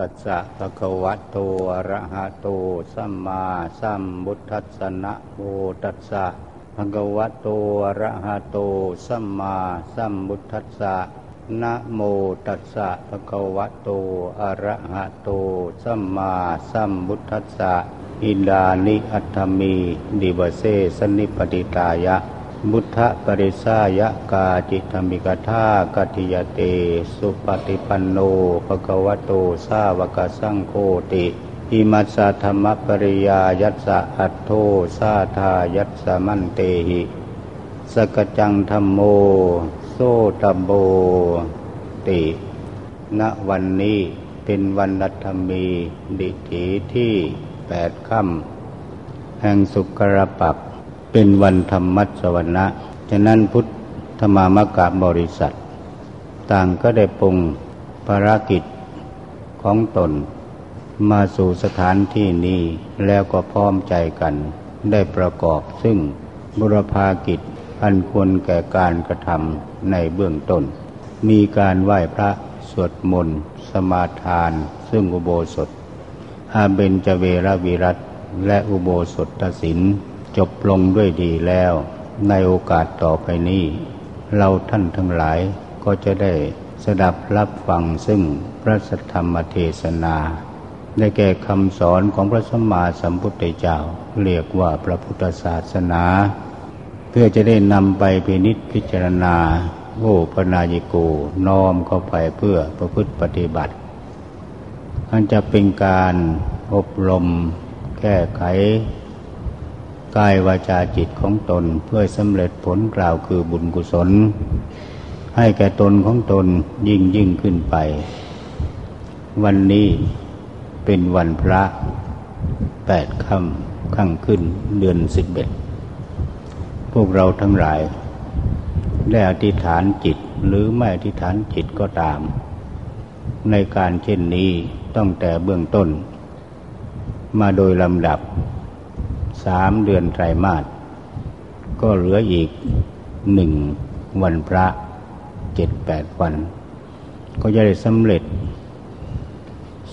ตัสสะภะคะวะโตอะระหะโต สัมมาสัมพุทธัสสะนะโมตัสสะภะคะวะโตอะระหะโต สัมมาสัมพุทธัสสะนะโมตัสสะภะคะวะโตอะระหะโต สัมมาสัมพุทธัสสะอิดานิอัตถมีดิวเสสนิปติตายะ บุทธปริสายกาจิตมิกธากติยเต สุปฏิปันโนภะควะโตสาวกสังโฆติอิมัสสะธรรมปริยายัสสะอัตโทสาธายัสสะมันเตหิ สกจังธรรมโม โซตโบติ ณวันนี้เป็นวันนัตมีดิถีที่แปดค่ำแห่งสุกรปัก เป็นวันธรรมัสวรรณะฉะนั้นพุทธมามกะบริษัท ต่างก็ได้ปรุงภารกิจของตน มาสู่สถานที่นี้แล้วก็พร้อมใจกัน ได้ประกอบซึ่งบุรพากิจอันควรแก่การกระทำในเบื้องต้น มีการไหว้พระสวดมนต์สมาทาน ซึ่งอุโบสถอาเบนจเวรวิรัตและอุโบสถศิน จบลงด้วยดีแล้ว ในโอกาสต่อไปนี้ เราท่านทั้งหลายก็จะได้สดับรับฟังซึ่งพระสัทธรรมเทศนาได้แก่คำสอนของพระสัมมาสัมพุทธเจ้า เรียกว่าพระพุทธศาสนา เพื่อจะได้นำไปพินิจพิจารณาโอ้พนายโกน้อมเข้าไปเพื่อประพฤติปฏิบัติมันจะเป็นการอบรม แก้ไข กายวาจาจิตของตนเพื่อสำเร็จผลกล่าวคือบุญกุศล ให้แก่ตนของตนยิ่งยิ่งขึ้นไป วันนี้เป็นวันพระแปดค่ำข้างขึ้นเดือนสิบเอ็ดพวกเราทั้งหลาย ได้อธิษฐานจิตหรือไม่อธิษฐานจิตก็ตาม ในการเช่นนี้ต้องแต่เบื้องต้น มาโดยลำดับ สามเดือนไตรมาสก็เหลืออีกหนึ่งวันพระเจ็ดแปดวัน ก็จะได้สำเร็จ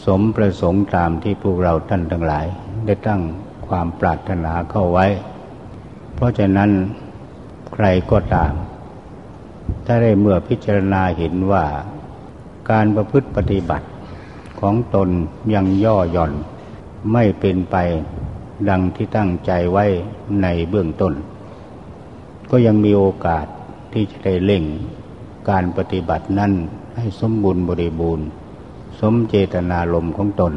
สมประสงค์ตามที่พวกเราท่านทั้งหลาย ได้ตั้งความปรารถนาเข้าไว้ เพราะฉะนั้นใครก็ตาม ถ้าได้เมื่อพิจารณาเห็นว่าการประพฤติปฏิบัติของตนยังย่อหย่อนไม่เป็นไป ดังที่ตั้งใจไว้ในเบื้องต้น ก็ยังมีโอกาสที่จะได้เล่งการปฏิบัตินั้นให้สมบูรณ์บริบูรณ์ สมเจตนารมของตน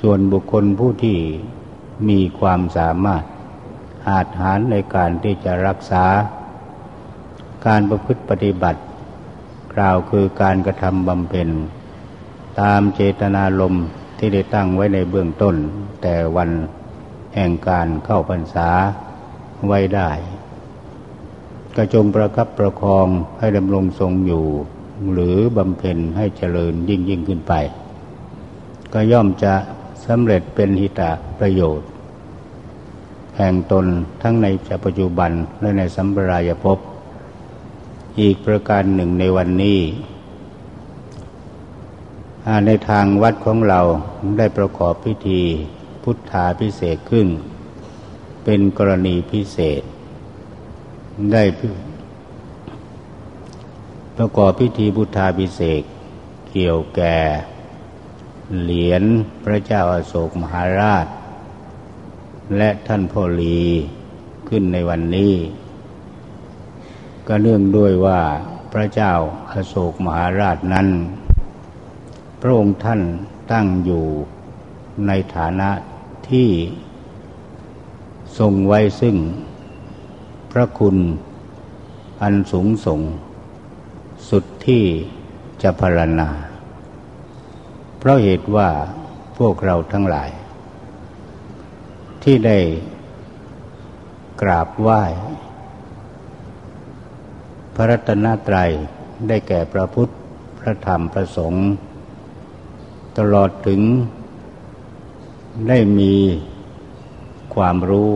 ส่วนบุคคลผู้ที่มีความสามารถอาจหารในการที่จะรักษา การประพฤติปฏิบัติ กล่าวคือการกระทำบำเพ็ญตามเจตนารม ที่ได้ตั้งไว้ในเบื้องต้น แต่วันแห่งการเข้าพรรษาไว้ได้ กระจงประคับประคองให้ดำรงทรงอยู่ หรือบำเพ็ญให้เจริญยิ่งยิ่งขึ้นไป ก็ย่อมจะสำเร็จเป็นหิตะประโยชน์ แห่งตนทั้งในปัจจุบันและในสัมปรายภพอีกประการหนึ่งในวันนี้ ในทางวัดของเราได้ประกอบพิธีพุทธาพิเศษขึ้น เป็นกรณีพิเศษ ได้ประกอบพิธีพุทธาพิเศษ เกี่ยวแก่ เหรียญพระเจ้าอาโศกมหาราช และท่านพ่อลีขึ้นในวันนี้ ก็เนื่องด้วยว่าพระเจ้าอาโศกมหาราชนั้น พระองค์ท่านตั้งอยู่ในฐานะที่ทรงไว้ซึ่ง พระคุณอันสูงส่ง สุดที่จะพรรณนา เพราะเหตุว่าพวกเราทั้งหลาย ที่ได้กราบไหว้พระรัตนตรัยได้แก่พระพุทธ พระธรรม พระสงฆ์ ตลอดถึงได้มีความรู้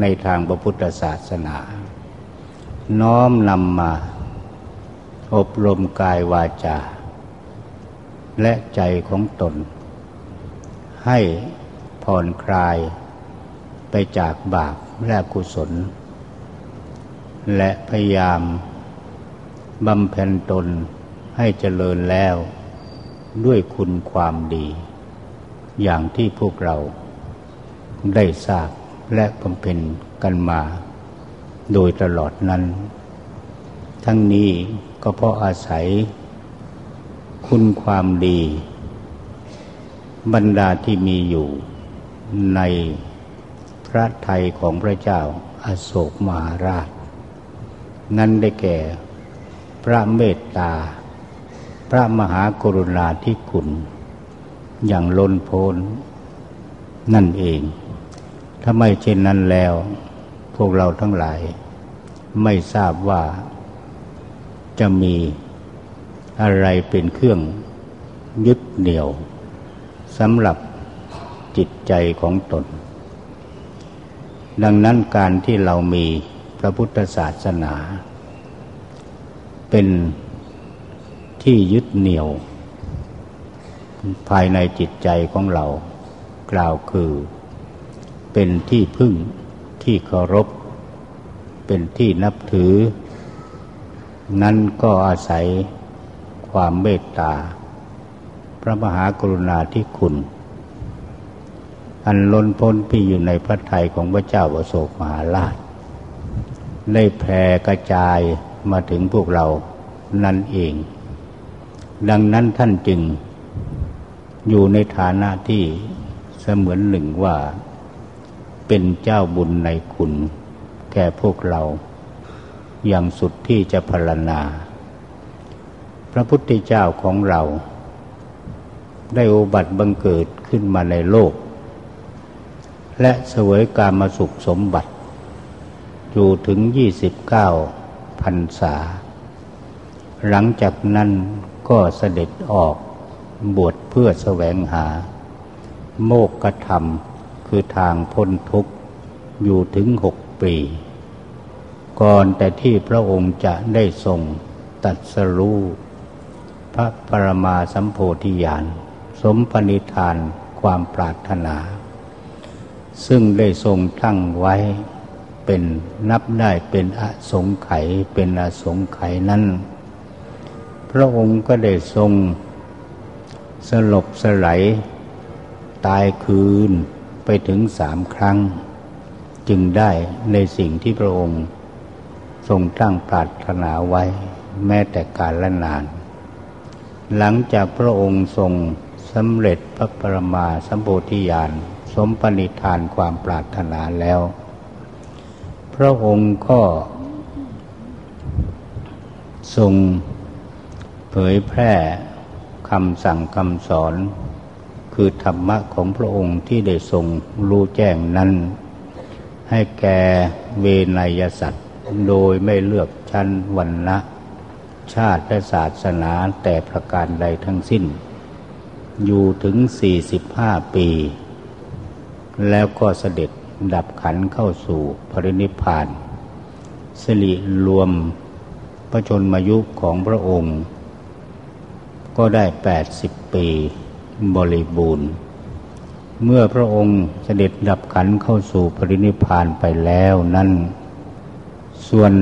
ในทางพระพุทธศาสนา น้อมนำมา อบรมกายวาจา และใจของตน ให้ผ่อนคลายไปจากบาปและกุศล และพยายามบำเพ็ญตนให้เจริญแล้ว ด้วยคุณความดี อย่างที่พวกเราได้ทราบและบำเพ็ญกันมา โดยตลอดนั้น ทั้งนี้ก็เพราะอาศัย คุณความดี บรรดาที่มีอยู่ในพระไทยของพระเจ้าอาโศกมหาราช นั้นได้แก่พระเมตตา พระมหากรุณาธิคุณ อย่างล้นพ้นนั่นเอง ถ้าไม่เช่นนั้นแล้ว พวกเราทั้งหลาย ไม่ทราบว่าจะมีอะไรเป็นเครื่องยึดเหนี่ยวสำหรับจิตใจของตน ดังนั้นการที่เรามีพระพุทธศาสนา เป็น ที่ยึดเหนี่ยว ภายในจิตใจของเรา กล่าวคือ เป็นที่พึ่งที่เคารพ เป็นที่นับถือ นั้นก็อาศัยความเมตตา พระมหากรุณาธิคุณ อันล้นพ้นพี่อยู่ในพระทัยของพระเจ้าอโศกมหาราช ได้แผ่กระจายมาถึงพวกเรานั่นเอง ดังนั้นท่านจึงอยู่ในฐานะที่เสมือนหนึ่งว่าเป็นเจ้าบุญในคุณ แก่พวกเรา อย่างสุดที่จะพรรณนา พระพุทธเจ้าของเรา ได้อุบัติบังเกิดขึ้นมาในโลก และเสวยการมาสุขสมบัติ อยู่ถึงยี่สิบเก้าพันษา หลังจากนั้น ก็เสด็จออกบวชเพื่อแสวงหา โมกขธรรมคือทางพ้นทุกข์อยู่ถึงหกปี ก่อนแต่ที่พระองค์จะได้ทรงตัดสรู้พระปรมาสัมโพธิญาณสมปณิธานความปรารถนา ซึ่งได้ทรงตั้งไว้เป็นนับได้เป็นอสงไขยเป็นอสงไขยนั้น พระองค์ก็ได้ทรง สลบสลายตายคืนไปถึงสามครั้ง จึงได้ในสิ่งที่พระองค์ ทรงตั้งปรารถนาไว้ แม้แต่การละนาน หลังจากพระองค์ทรงสำเร็จพระปรมาสัมโพธิญาณสมปณิธานความปรารถนาแล้ว พระองค์ก็ทรง เผยแพร่คำสั่งคำสอน คือธรรมะของพระองค์ที่ได้ทรงรู้แจ้งนั้น ให้แก่เวนยสัตว์ โดยไม่เลือกชั้นวันนะชาติและศาสนาแต่ประการใดทั้งสิ้น อยู่ถึงสี่สิบห้าปี แล้วก็เสด็จดับขันเข้าสู่พรินิพานสิริรวมพระชนมายุของพระองค์ ก็ได้แปดสิบปีบริบูรณ์ เมื่อพระองค์เสด็จดับขันเข้าสู่ปรินิพานไปแล้วนั้นส่วน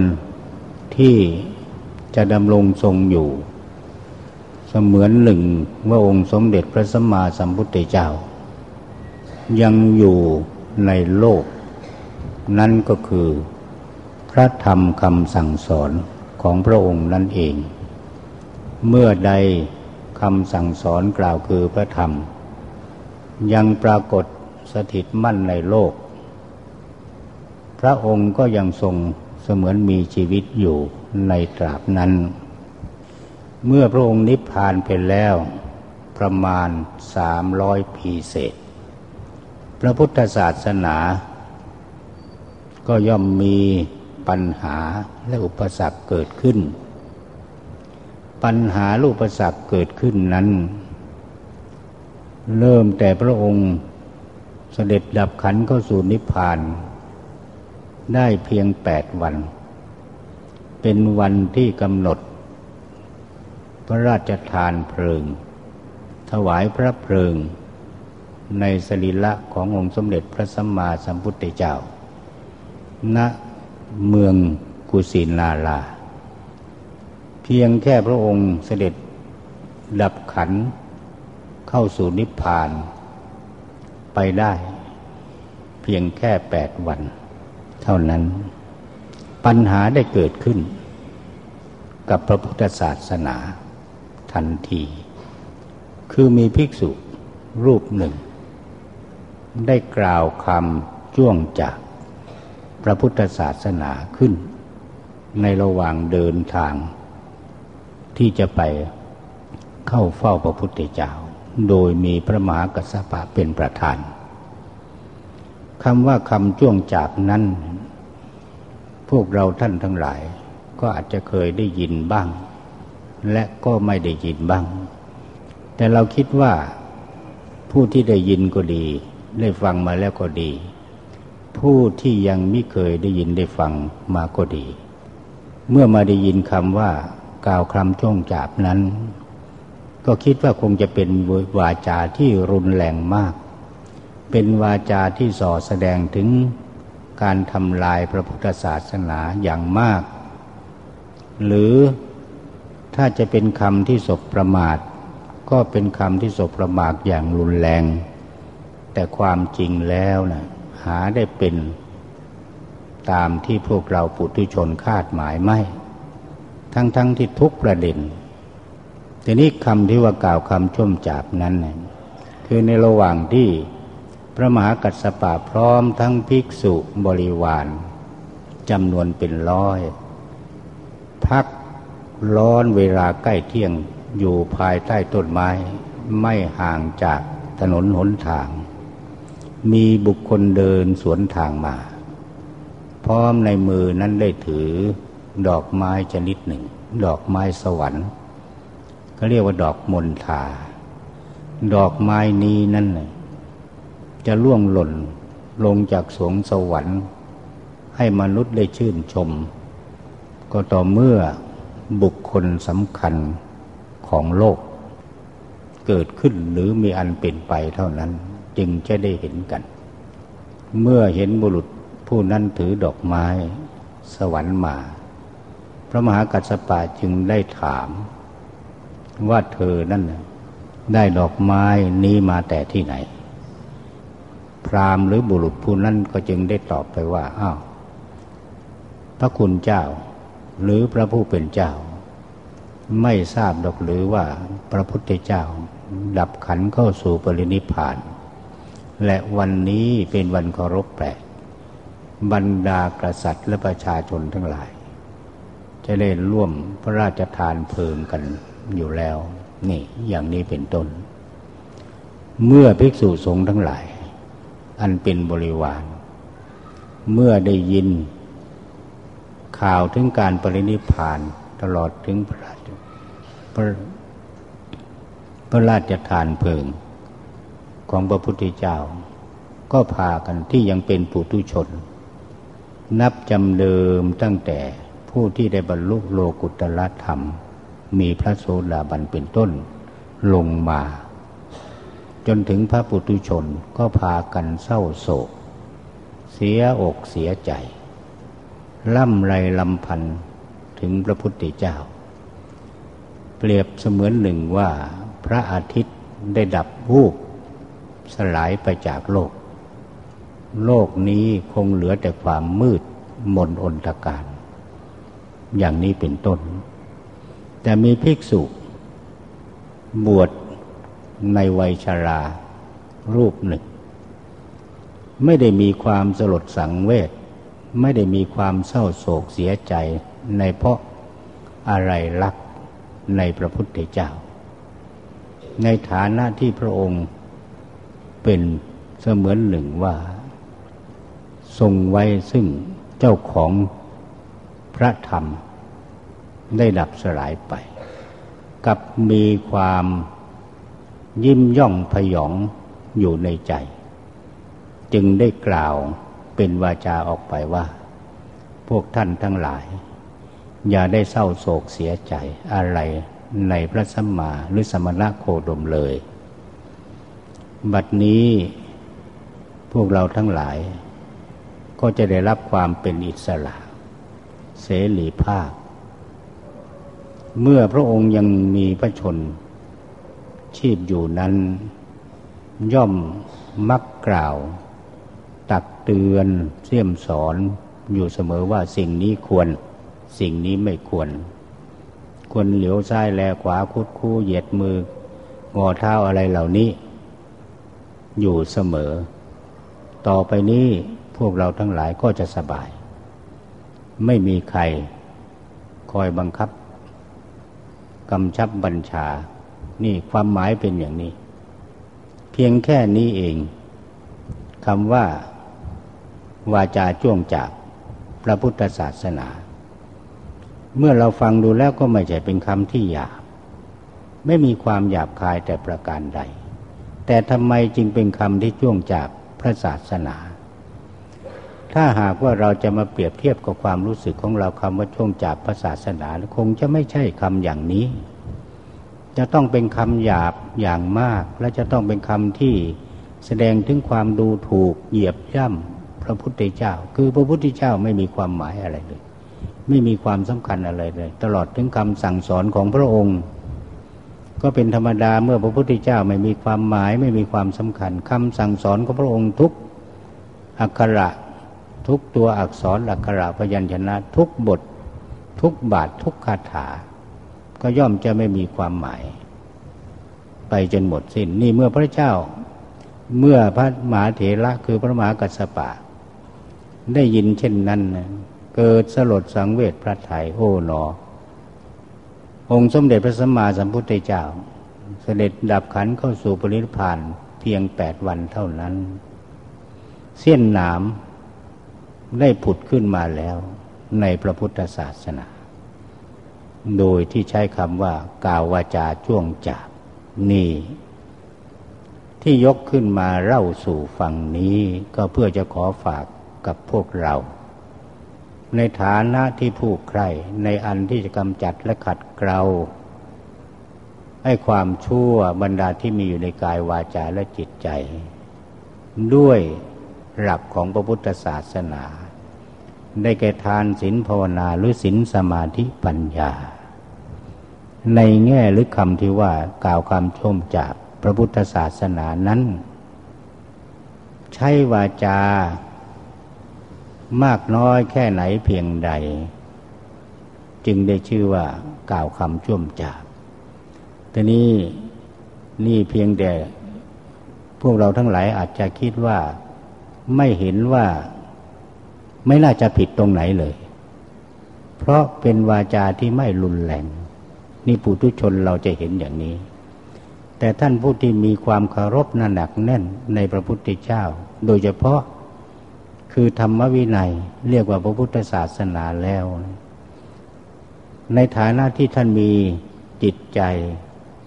ที่จะดำรงทรงอยู่ เสมือนหนึ่งว่าองค์สมเด็จพระสัมมาสัมพุทธเจ้า ยังอยู่ในโลก นั่นก็คือพระธรรมคำสั่งสอนของพระองค์นั่นเอง เมื่อใด คำสั่งสอนกล่าวคือพระธรรม ยังปรากฏสถิตมั่นในโลก พระองค์ก็ยังทรงเสมือนมีชีวิตอยู่ในตราบนั้น เมื่อพระองค์นิพพานไปแล้ว ประมาณสามร้อยปีเศษ พระพุทธศาสนา ก็ย่อมมีปัญหาและอุปสรรคเกิดขึ้น ปัญหาลูกประสักเกิดขึ้นนั้น เริ่มแต่พระองค์เสด็จดับขันเข้าสู่นิพพาน ได้เพียงแปดวัน เป็นวันที่กำหนด พระราชทานเพลิง ถวายพระเพลิง ในสรีระขององค์สมเด็จพระสัมมาสัมพุทธเจ้า ณเมืองกุสินารา พียงแค่พระองค์เสด็จดับขันเข้าสู่นิพพาน ไปได้ เพียงแค่แปดวัน เท่านั้น ปัญหาได้เกิดขึ้น กับพระพุทธศาสนาทันที คือมีภิกษุรูปหนึ่ง ได้กล่าวคำจ้วงจากพระพุทธศาสนาขึ้น ในระหว่างเดินทาง ที่จะไปเข้าเฝ้าพระพุทธเจ้า โดยมีพระมหากัสสปะเป็นประธานคำว่าคำจ้วงจาบนั้น พวกเราท่านทั้งหลาย ก็อาจจะเคยได้ยินบ้าง และก็ไม่ได้ยินบ้าง แต่เราคิดว่าผู้ที่ได้ยินก็ดี ได้ฟังมาแล้วก็ดี ผู้ที่ยังไม่เคยได้ยินได้ฟังมาก็ดี เมื่อมาได้ยินคำว่า กล่าวคำจ้วงจาบนั้น ก็คิดว่าคงจะเป็นวาจาที่รุนแรงมาก เป็นวาจาที่ส่อแสดงถึงการทำลายพระพุทธศาสนาอย่างมาก หรือถ้าจะเป็นคำที่ศพประมาท ก็เป็นคำที่ศพประมาทอย่างรุนแรง แต่ความจริงแล้วนะหาได้เป็นตามที่พวกเราปุถุชนคาดหมายไม่ ทั้งๆทที่ทุกประเด็น ทีนี้คำที่ว่ากล่าวคำชุ่มจาบนั้น คือในระหว่างที่พระมหากัสสปะพร้อมทั้งภิกษุบริวารจำนวนเป็นร้อย พักร้อนเวลาใกล้เที่ยงอยู่ภายใต้ต้นไม้ ไม่ห่างจากถนนหนทาง มีบุคคลเดินสวนทางมา พร้อมในมือนั้นได้ถือ ดอกไม้ชนิดหนึ่ง ดอกไม้สวรรค์ก็เรียกว่าดอกมณฑาดอกไม้นี้นั่นจะล่วงหล่นลงจากสวงสวรรค์ ให้มนุษย์ได้ชื่นชม ก็ต่อเมื่อบุคคลสำคัญของโลก เกิดขึ้นหรือมีอันเป็นไปเท่านั้นจึงจะได้เห็นกัน เมื่อเห็นบุรุษผู้นั้นถือดอกไม้ สวรรค์มา พระมหากัสสปะจึงได้ถาม ว่าเธอนั่นได้ดอกไม้นี้มาแต่ที่ไหน พรามหรือบุรุษผู้นั้นก็จึงได้ตอบไปว่าอ้าวพระคุณเจ้า หรือพระผู้เป็นเจ้า ไม่ทราบดอกหรือว่าพระพุทธเจ้า ดับขันเข้าสู่ปรินิพาน และวันนี้เป็นวันเคารพแปลกบรรดากษัตริย์และประชาชนทั้งหลาย จะได้ร่วมพระราชทานเพลิงกันอยู่แล้ว นี่อย่างนี้เป็นต้น เมื่อภิกษุสงฆ์ทั้งหลาย อันเป็นบริวาร เมื่อได้ยิน ข่าวถึงการปรินิพานตลอดถึงพระราชพระพระราชทานเพลิง ของพระพุทธเจ้า ก็พากันที่ยังเป็นปุถุชน นับจำเดิมตั้งแต่ ผู้ที่ได้บรรลุโลกุตละธรรม มีพระโสดาบันเป็นต้น ลงมา จนถึงพระปุตุชนก็พากันเศร้าโศก เสียอกเสียใจ ล่ำไรลำพันถึงพระพุทธเจ้า เปรียบเสมือนหนึ่งว่าพระอาทิตย์ได้ดับวูบสลายไปจากโลก โลกนี้คงเหลือแต่ความมืดมนอนตการ อย่างนี้เป็นต้น แต่มีภิกษุ บวชในวัยชารา รูปหนึ่ง ไม่ได้มีความสลดสังเวชไม่ได้มีความเศร้าโศกเสียใจในเพราะอะไรรักในพระพุทธเจ้า ในฐานะที่พระองค์เป็นเสมือนหนึ่งว่า ทรงไว้ซึ่งเจ้าของ พระธรรมได้ดับสลายไป กับมีความยิ้มย่องพยองอยู่ในใจ จึงได้กล่าวเป็นวาจาออกไปว่า พวกท่านทั้งหลาย อย่าได้เศร้าโศกเสียใจอะไรในพระสัมมาหรือสมณะโคดมเลย บัดนี้พวกเราทั้งหลาย ก็จะได้รับความเป็นอิสระ เสรีภาพ เมื่อพระองค์ยังมีพระชน ชีพอยู่นั้น ย่อมมักกล่าว ตักเตือนเสี่ยมสอนอยู่เสมอว่าสิ่งนี้ควร สิ่งนี้ไม่ควร ควรเหลียวซ้ายแลขวาคุดคู่เหยียดมืองอเท้าอะไรเหล่านี้ อยู่เสมอ ต่อไปนี้พวกเราทั้งหลายก็จะสบาย ไม่มีใครคอยบังคับกำชับบัญชา นี่ความหมายเป็นอย่างนี้ เพียงแค่นี้เองคำว่า วาจาจ้วงจากพระพุทธศาสนา เมื่อเราฟังดูแล้วก็ไม่ใช่เป็นคำที่หยาบ ไม่มีความหยาบคายแต่ประการใด แต่ทำไมจึงเป็นคำที่จ้วงจากพระศาสนา ถ้าหากว่าเราจะมาเปรียบเทียบกับความรู้สึกของเราคำว่าช่วงจากพระศาสนาคงจะไม่ใช่คำอย่างนี้ จะต้องเป็นคำหยาบอย่างมาก และจะต้องเป็นคำที่แสดงถึงความดูถูกเหยียบย่ำพระพุทธเจ้า คือพระพุทธเจ้าไม่มีความหมายอะไรเลย ไม่มีความสำคัญอะไรเลย ตลอดถึงคำสั่งสอนของพระองค์ ก็เป็นธรรมดาเมื่อพระพุทธเจ้าไม่มีความหมาย ไม่มีความสำคัญคำสั่งสอนของพระองค์ทุกอักขระ ทุกตัวอักษรอักขระพยัญชนะ ทุกบท ทุกบาททุกคาถา ก็ย่อมจะไม่มีความหมาย ไปจนหมดสิน้น นี่เมื่อพระเจ้า เมื่อพระมหาเถระคือพระมหากัสสปะ ได้ยินเช่นนั้นเกิดสลดสังเวชพระไทยโอ้หนอ องค์สมเด็จพระสัมมาสัมพุทธเจ้า เสด็จดับขันเข้าสู่ปรินิพานเพียงแปดวันเท่านั้น เสี้ยนหนาม ได้ผุดขึ้นมาแล้วในพระพุทธศาสนา โดยที่ใช้คำว่ากาวาจาช่วงจากนี่ ที่ยกขึ้นมาเล่าสู่ฝั่งนี้ก็เพื่อจะขอฝากกับพวกเรา ในฐานะที่ผู้ใครในอันที่จะกำจัดและขัดเกลาให้ความชั่วบรรดาที่มีอยู่ในกายวาจาและจิตใจ ด้วย หลักของพระพุทธศาสนา ได้แก่ทานศีลภาวนาหรือศีลสมาธิปัญญา ในแง่หรือคำที่ว่ากล่าวคำชมจากพระพุทธศาสนานั้น ใช้วาจามากน้อยแค่ไหนเพียงใด จึงได้ชื่อว่ากล่าวคำช่วมจาบแต่นี้นี่เพียงแต่พวกเราทั้งหลายอาจจะคิดว่า ไม่เห็นว่าไม่น่าจะผิดตรงไหนเลย เพราะเป็นวาจาที่ไม่รุนแรง นี่ปุถุชนเราจะเห็นอย่างนี้ แต่ท่านผู้ที่มีความเคารพหนักแน่นในพระพุทธเจ้า โดยเฉพาะคือธรรมวินัยเรียกว่าพระพุทธศาสนาแล้ว ในฐานะที่ท่านมีจิตใจ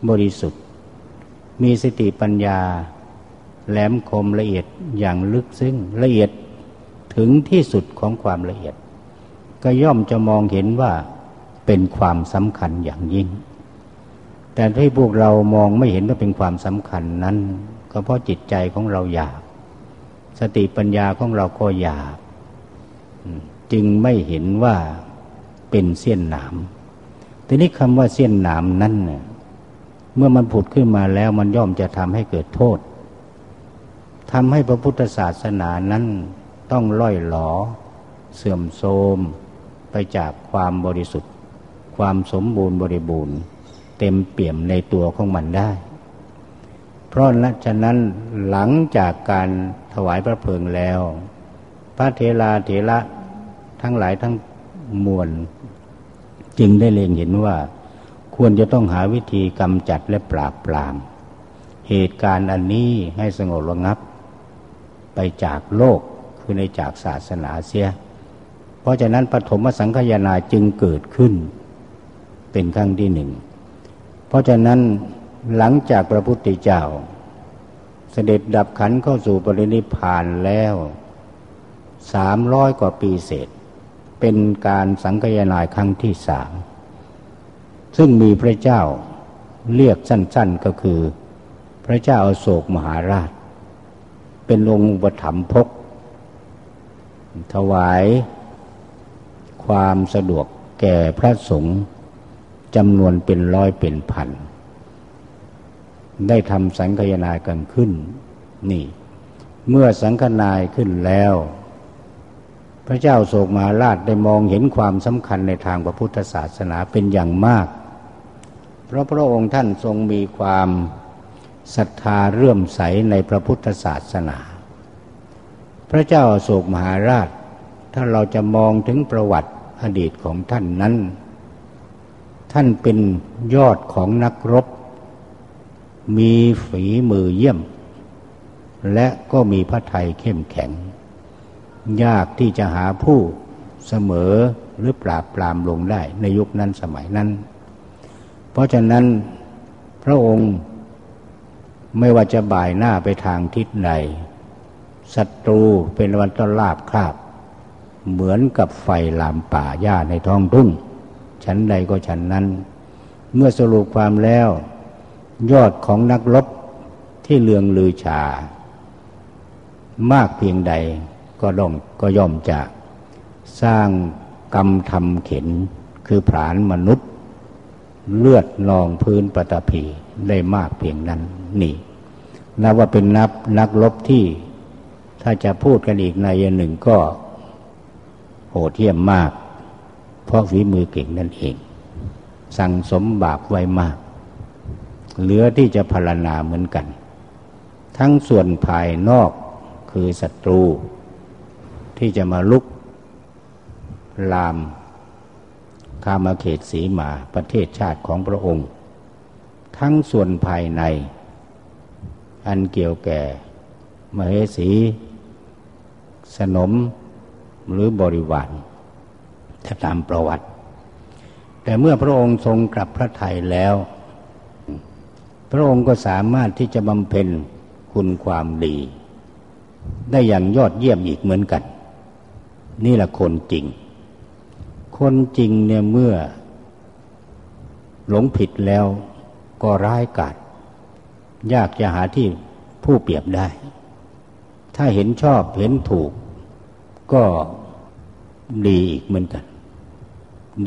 บริสุทธิ์ มีสติปัญญา แหลมคมละเอียดอย่างลึกซึ้งละเอียดถึงที่สุดของความละเอียด ก็ย่อมจะมองเห็นว่าเป็นความสำคัญอย่างยิ่ง แต่ที่พวกเรามองไม่เห็นว่าเป็นความสำคัญนั้น ก็เพราะจิตใจของเราหยาบสติปัญญาของเราก็หยาบจึงไม่เห็นว่าเป็นเสี้ยนหนามทีนี้คำว่าเสี้ยนหนามนั้นเนี่ยเมื่อมันผุดขึ้นมาแล้วมันย่อมจะทำให้เกิดโทษ ทำให้พระพุทธศาสนานั้นต้องล่อยหลอ เสื่อมโทรมไปจากความบริสุทธิ์ ความสมบูรณ์บริบูรณ์ เต็มเปี่ยมในตัวของมันได้ เพราะฉะนั้นหลังจากการถวายพระเพลิงแล้ว พระเทลาเถระทั้งหลายทั้งมวลจึงได้เล็งเห็นว่า ควรจะต้องหาวิธีกำจัดและปราบปราม เหตุการณ์อันนี้ให้สงบระงับ ไปจากโลกคือในจากศาสนาเสีย เพราะฉะนั้นปฐมสังขยนาจึงเกิดขึ้น เป็นครั้งที่หนึ่ง เพราะฉะนั้นหลังจากพระพุทธเจ้า เสด็จดับขันเข้าสู่ปรินิพานแล้วสามร้อยกว่าปีเศษ เป็นการสังคยนาครั้งที่สามซึ่งมีพระเจ้าเรียกสั้น ๆก็คือ พระเจ้าอาโศกมหาราช เป็นองค์อุปถัมภกถวายความสะดวกแก่พระสงฆ์จำนวนเป็นร้อยเป็นพัน ได้ทำสังฆยนากันขึ้น นี่ เมื่อสังฆนายขึ้นแล้ว พระเจ้าโศกมาราชได้มองเห็นความสำคัญในทางพระพุทธศาสนาเป็นอย่างมาก เพราะพระองค์ท่านทรงมีความ ศรัทธาเรื่มใสในพระพุทธศาสนา พระเจ้าโศกมหาราช ถ้าเราจะมองถึงประวัติอดีตของท่านนั้น ท่านเป็นยอดของนักรบ มีฝีมือเยี่ยม และก็มีพระไทยเข้มแข็ง ยากที่จะหาผู้เสมอหรือปราบปรามลงได้ในยุคนั้นสมัยนั้น เพราะฉะนั้นพระองค์ ไม่ว่าจะบ่ายหน้าไปทางทิศใดศัตรูเป็นวันต้นลาบคาบ เหมือนกับไฟลามป่าหญ้าในท้องทุ่งชั้นใดก็ชั้นนั้น เมื่อสรุปความแล้ว ยอดของนักรบที่เลืองลือชา มากเพียงใดก็ดองก็ย่อมจะสร้างกรรมทำเข็นคือผานมนุษย์ เลือดนองพื้นปฐพี ได้มากเพียงนั้นนี่นับว่าเป็นนับนักลบที่ถ้าจะพูดกันอีกในหนึ่งก็โหดเที่ยมมาก เพราะฝีมือเก่งนั่นเอง สั่งสมบาปไว้มาก เหลือที่จะพรรณนาเหมือนกัน ทั้งส่วนภายนอกคือศัตรู ที่จะมาลุก ลามคามาเขตสีมาประเทศชาติของพระองค์ ทั้งส่วนภายใน อันเกี่ยวแก่มเหสี สนมหรือบริวารถ้าตามประวัติ แต่เมื่อพระองค์ทรงกลับพระไทยแล้ว พระองค์ก็สามารถที่จะบำเพ็ญคุณความดี ได้อย่างยอดเยี่ยมอีกเหมือนกัน นี่แหละคนจริง คนจริงเนี่ยเมื่อหลงผิดแล้ว ก็ร้ายกาจยากจะหาที่ผู้เปรียบได้ ถ้าเห็นชอบเห็นถูก ก็ดีอีกเหมือนกัน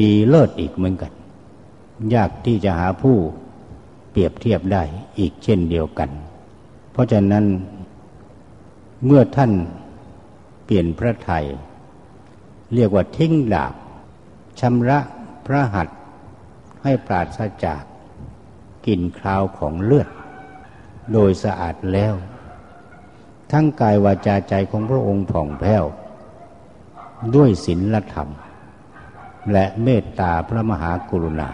ดีเลิศอีกเหมือนกัน ยากที่จะหาผู้เปรียบเทียบได้อีกเช่นเดียวกัน เพราะฉะนั้นเมื่อท่านเปลี่ยนพระไทย เรียกว่าทิ้งดาบชำระพระหัตถ์ให้ปราศจาก กลิ่นคราวของเลือด โดยสะอาดแล้ว ทั้งกายวาจาใจของพระองค์ผ่องแผ้ว ด้วยศีลธรรม และเมตตาพระมหากรุณา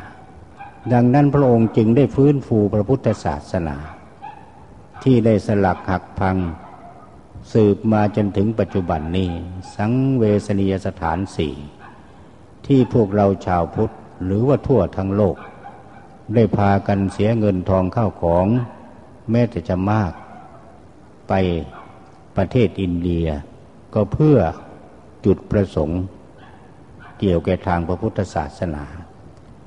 ดังนั้นพระองค์จึงได้ฟื้นฟูพระพุทธศาสนา ที่ได้สลักหักพัง สืบมาจนถึงปัจจุบันนี้ สังเวสนียสถานสี่ที่พวกเราชาวพุทธหรือว่าทั่วทั้งโลก ได้พากันเสียเงินทองเข้าของแม้แต่จะมาก ไปประเทศอินเดีย ก็เพื่อจุดประสงค์ เกี่ยวกับทางพระพุทธศาสนา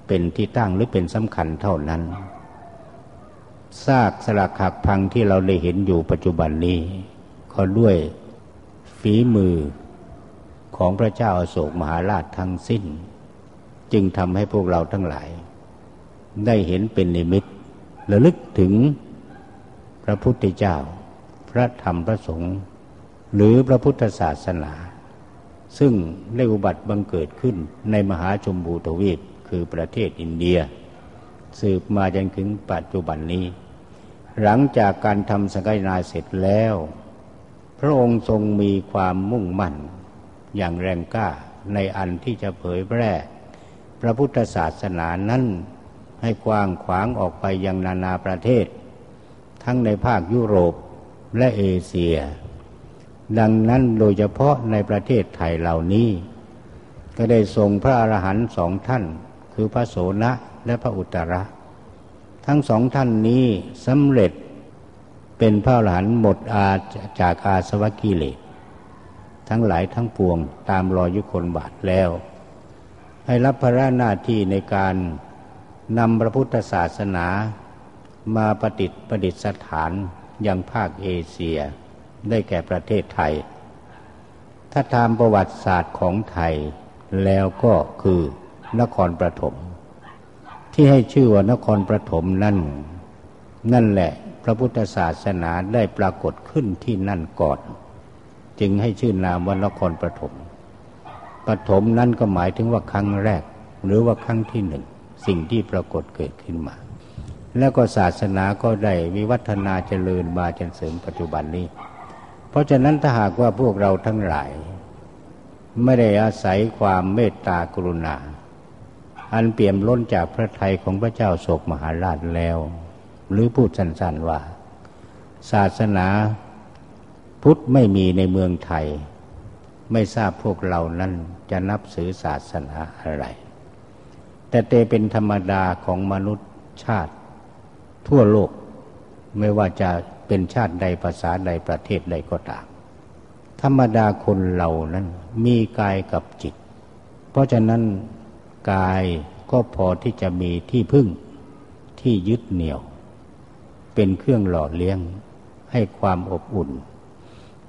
เป็นที่ตั้งหรือเป็นสำคัญเท่านั้นซากสลักหักพังที่เราได้เห็นอยู่ปัจจุบันนี้ ก็ด้วยฝีมือของพระเจ้าอาโศกมหาราชทั้งสิ้น จึงทำให้พวกเราทั้งหลาย ได้เห็นเป็นนิมิตระลึกถึงพระพุทธเจ้า พระธรรมพระสงฆ์หรือพระพุทธศาสนา ซึ่งได้อุบัติบังเกิดขึ้นในมหาชมพูทวีปคือประเทศอินเดีย สืบมาจนถึงปัจจุบันนี้ หลังจากการทำสังฆนาเสร็จแล้ว พระองค์ทรงมีความมุ่งมั่น อย่างแรงกล้าในอันที่จะเผยแพร่ พระพุทธศาสนานั้น ให้กว้างขวางออกไปยังนานาประเทศ ทั้งในภาคยุโรปและเอเชีย ดังนั้นโดยเฉพาะในประเทศไทยเหล่านี้ ก็ได้ทรงพระอรหันต์สองท่าน คือพระโสนะและพระอุตระ ทั้งสองท่านนี้สำเร็จเป็นพระอรหันต์หมดอาจากอาสวะกิเลสทั้งหลายทั้งปวงตามรอยยุคนบาทแล้ว ให้รับพระหน้าที่ในการ นำพระพุทธศาสนามาประดิษฐ์ประดิษฐานยังภาคเอเชียได้แก่ประเทศไทย ถ้าตามประวัติศาสตร์ของไทยแล้วก็คือนครปฐมที่ให้ชื่อว่านครปฐมนั่น นั่นแหละพระพุทธศาสนาได้ปรากฏขึ้นที่นั่นก่อน จึงให้ชื่อนามว่านครปฐมปฐมนั่นก็หมายถึงว่าครั้งแรก หรือว่าครั้งที่หนึ่ง สิ่งที่ปรากฏเกิดขึ้นมา แล้วก็ศาสนาก็ได้วิวัฒนาเจริญมาจนถึงปัจจุบันนี้ เพราะฉะนั้นถ้าหากว่าพวกเราทั้งหลาย ไม่ได้อาศัยความเมตตากรุณา อันเปี่ยมล้นจากพระทัยของพระเจ้าโศกมหาราชแล้ว หรือพูดสั้นๆว่า ศาสนาพุทธไม่มีในเมืองไทย ไม่ทราบพวกเรานั้นจะนับสือศาสนาอะไร แต่เตเป็นธรรมดาของมนุษย์ชาติ ทั่วโลกไม่ว่าจะเป็นชาติใดภาษาใดประเทศใดก็ตาม ธรรมดาคนเรานั้นมีกายกับจิต เพราะฉะนั้นกายก็พอที่จะมีที่พึ่งที่ยึดเหนี่ยว เป็นเครื่องหล่อเลี้ยงให้ความอบอุ่น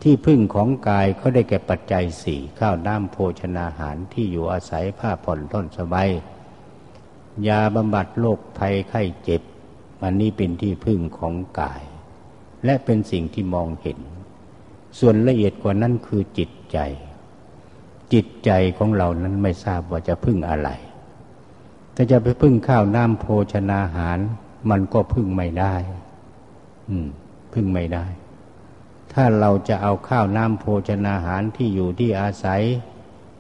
ที่พึ่งของกายเขาได้แก่ปัจจัยสี่ข้าวน้ำโภชนาหารที่อยู่อาศัยผ้าผ่อนท่อนสบาย ยาบำบัดโรคภัยไข้เจ็บ อันนี้เป็นที่พึ่งของกาย และเป็นสิ่งที่มองเห็น ส่วนละเอียดกว่านั้นคือจิตใจ จิตใจของเรานั้นไม่ทราบว่าจะพึ่งอะไรถ้าจะไปพึ่งข้าวน้ำโภชนาหาร มันก็พึ่งไม่ได้ อืม พึ่งไม่ได้ ถ้าเราจะเอาข้าวน้ำโภชนาหารที่อยู่ที่อาศัย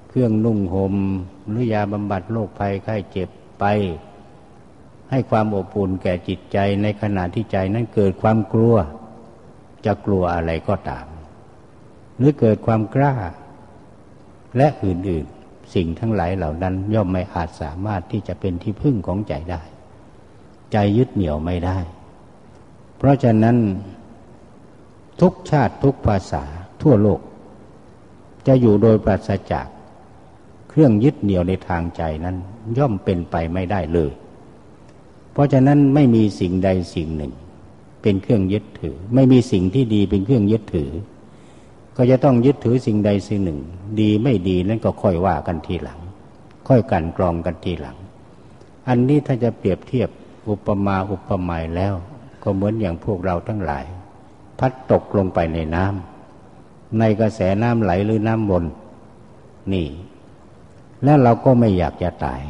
เครื่องนุ่งหม่มหรือยาบำบัดโรคภัยไข้เจ็บ ให้ความอบอุ่นแก่จิตใจในขณะที่ใจนั้นเกิดความกลัว จะกลัวอะไรก็ตาม หรือเกิดความกล้า และอื่นๆ สิ่งทั้งหลายเหล่านั้นย่อมไม่อาจสามารถที่จะเป็นที่พึ่งของใจได้ ใจยึดเหนี่ยวไม่ได้ เพราะฉะนั้น ทุกชาติทุกภาษาทั่วโลก จะอยู่โดยปราศจากเครื่องยึดเหนี่ยวในทางใจนั้น ย่อมเป็นไปไม่ได้เลย เพราะฉะนั้นไม่มีสิ่งใดสิ่งหนึ่ง เป็นเครื่องยึดถือ ไม่มีสิ่งที่ดีเป็นเครื่องยึดถือ ก็จะต้องยึดถือสิ่งใดสิ่งหนึ่ง ดีไม่ดีนั้นก็ค่อยว่ากันทีหลัง ค่อยกันกรองกันทีหลัง อันนี้ถ้าจะเปรียบเทียบอุปมาอุปไมยแล้ว ก็เหมือนอย่างพวกเราทั้งหลาย พัดตกลงไปในน้ำในกระแสน้ำไหลหรือน้ำวนนี่ แล้วเราก็ไม่อยากจะตาย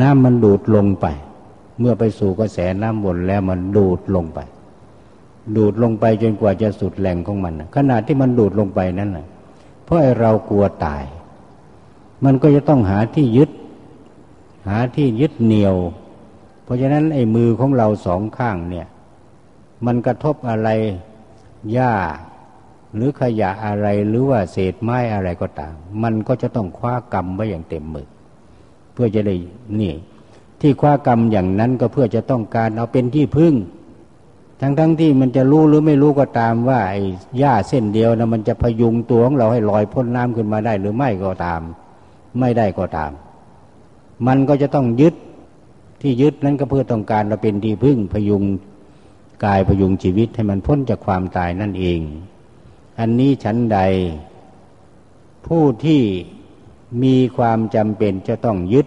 น้ำมันดูดลงไป เมื่อไปสู่กระแสน้ำวนแล้วมันดูดลงไป ดูดลงไปจนกว่าจะสุดแหล่งของมันขณะที่มันดูดลงไปนั้นนะเพราะไอเรากลัวตาย มันก็จะต้องหาที่ยึด หาที่ยึดเหนี่ยว เพราะฉะนั้นไอ้มือของเราสองข้างเนี่ย มันกระทบอะไรหญ้า หรือขยะอะไรหรือว่าเศษไม้อะไรก็ตาม มันก็จะต้องคว้ากรรมไว้อย่างเต็มมือเพื่อจะได้นี่ ที่คว้ากรรมอย่างนั้นก็เพื่อจะต้องการเอาเป็นที่พึ่ง ทั้งทั้งที่มันจะรู้หรือไม่รู้ก็ตามว่าไอ้หญ้าเส้นเดียวนะมันจะพยุงตัวของเราให้ลอยพ้นน้ำขึ้นมาได้ หรือไม่ก็ตาม ไม่ได้ก็ตาม มันก็จะต้องยึดที่ยึดนั้นก็เพื่อต้องการเราเป็นที่พึ่งพยุงกายพยุงชีวิตให้มันพ้นจากความตายนั่นเอง อันนี้ฉันใด ผู้ที่มีความจำเป็นจะต้องยึด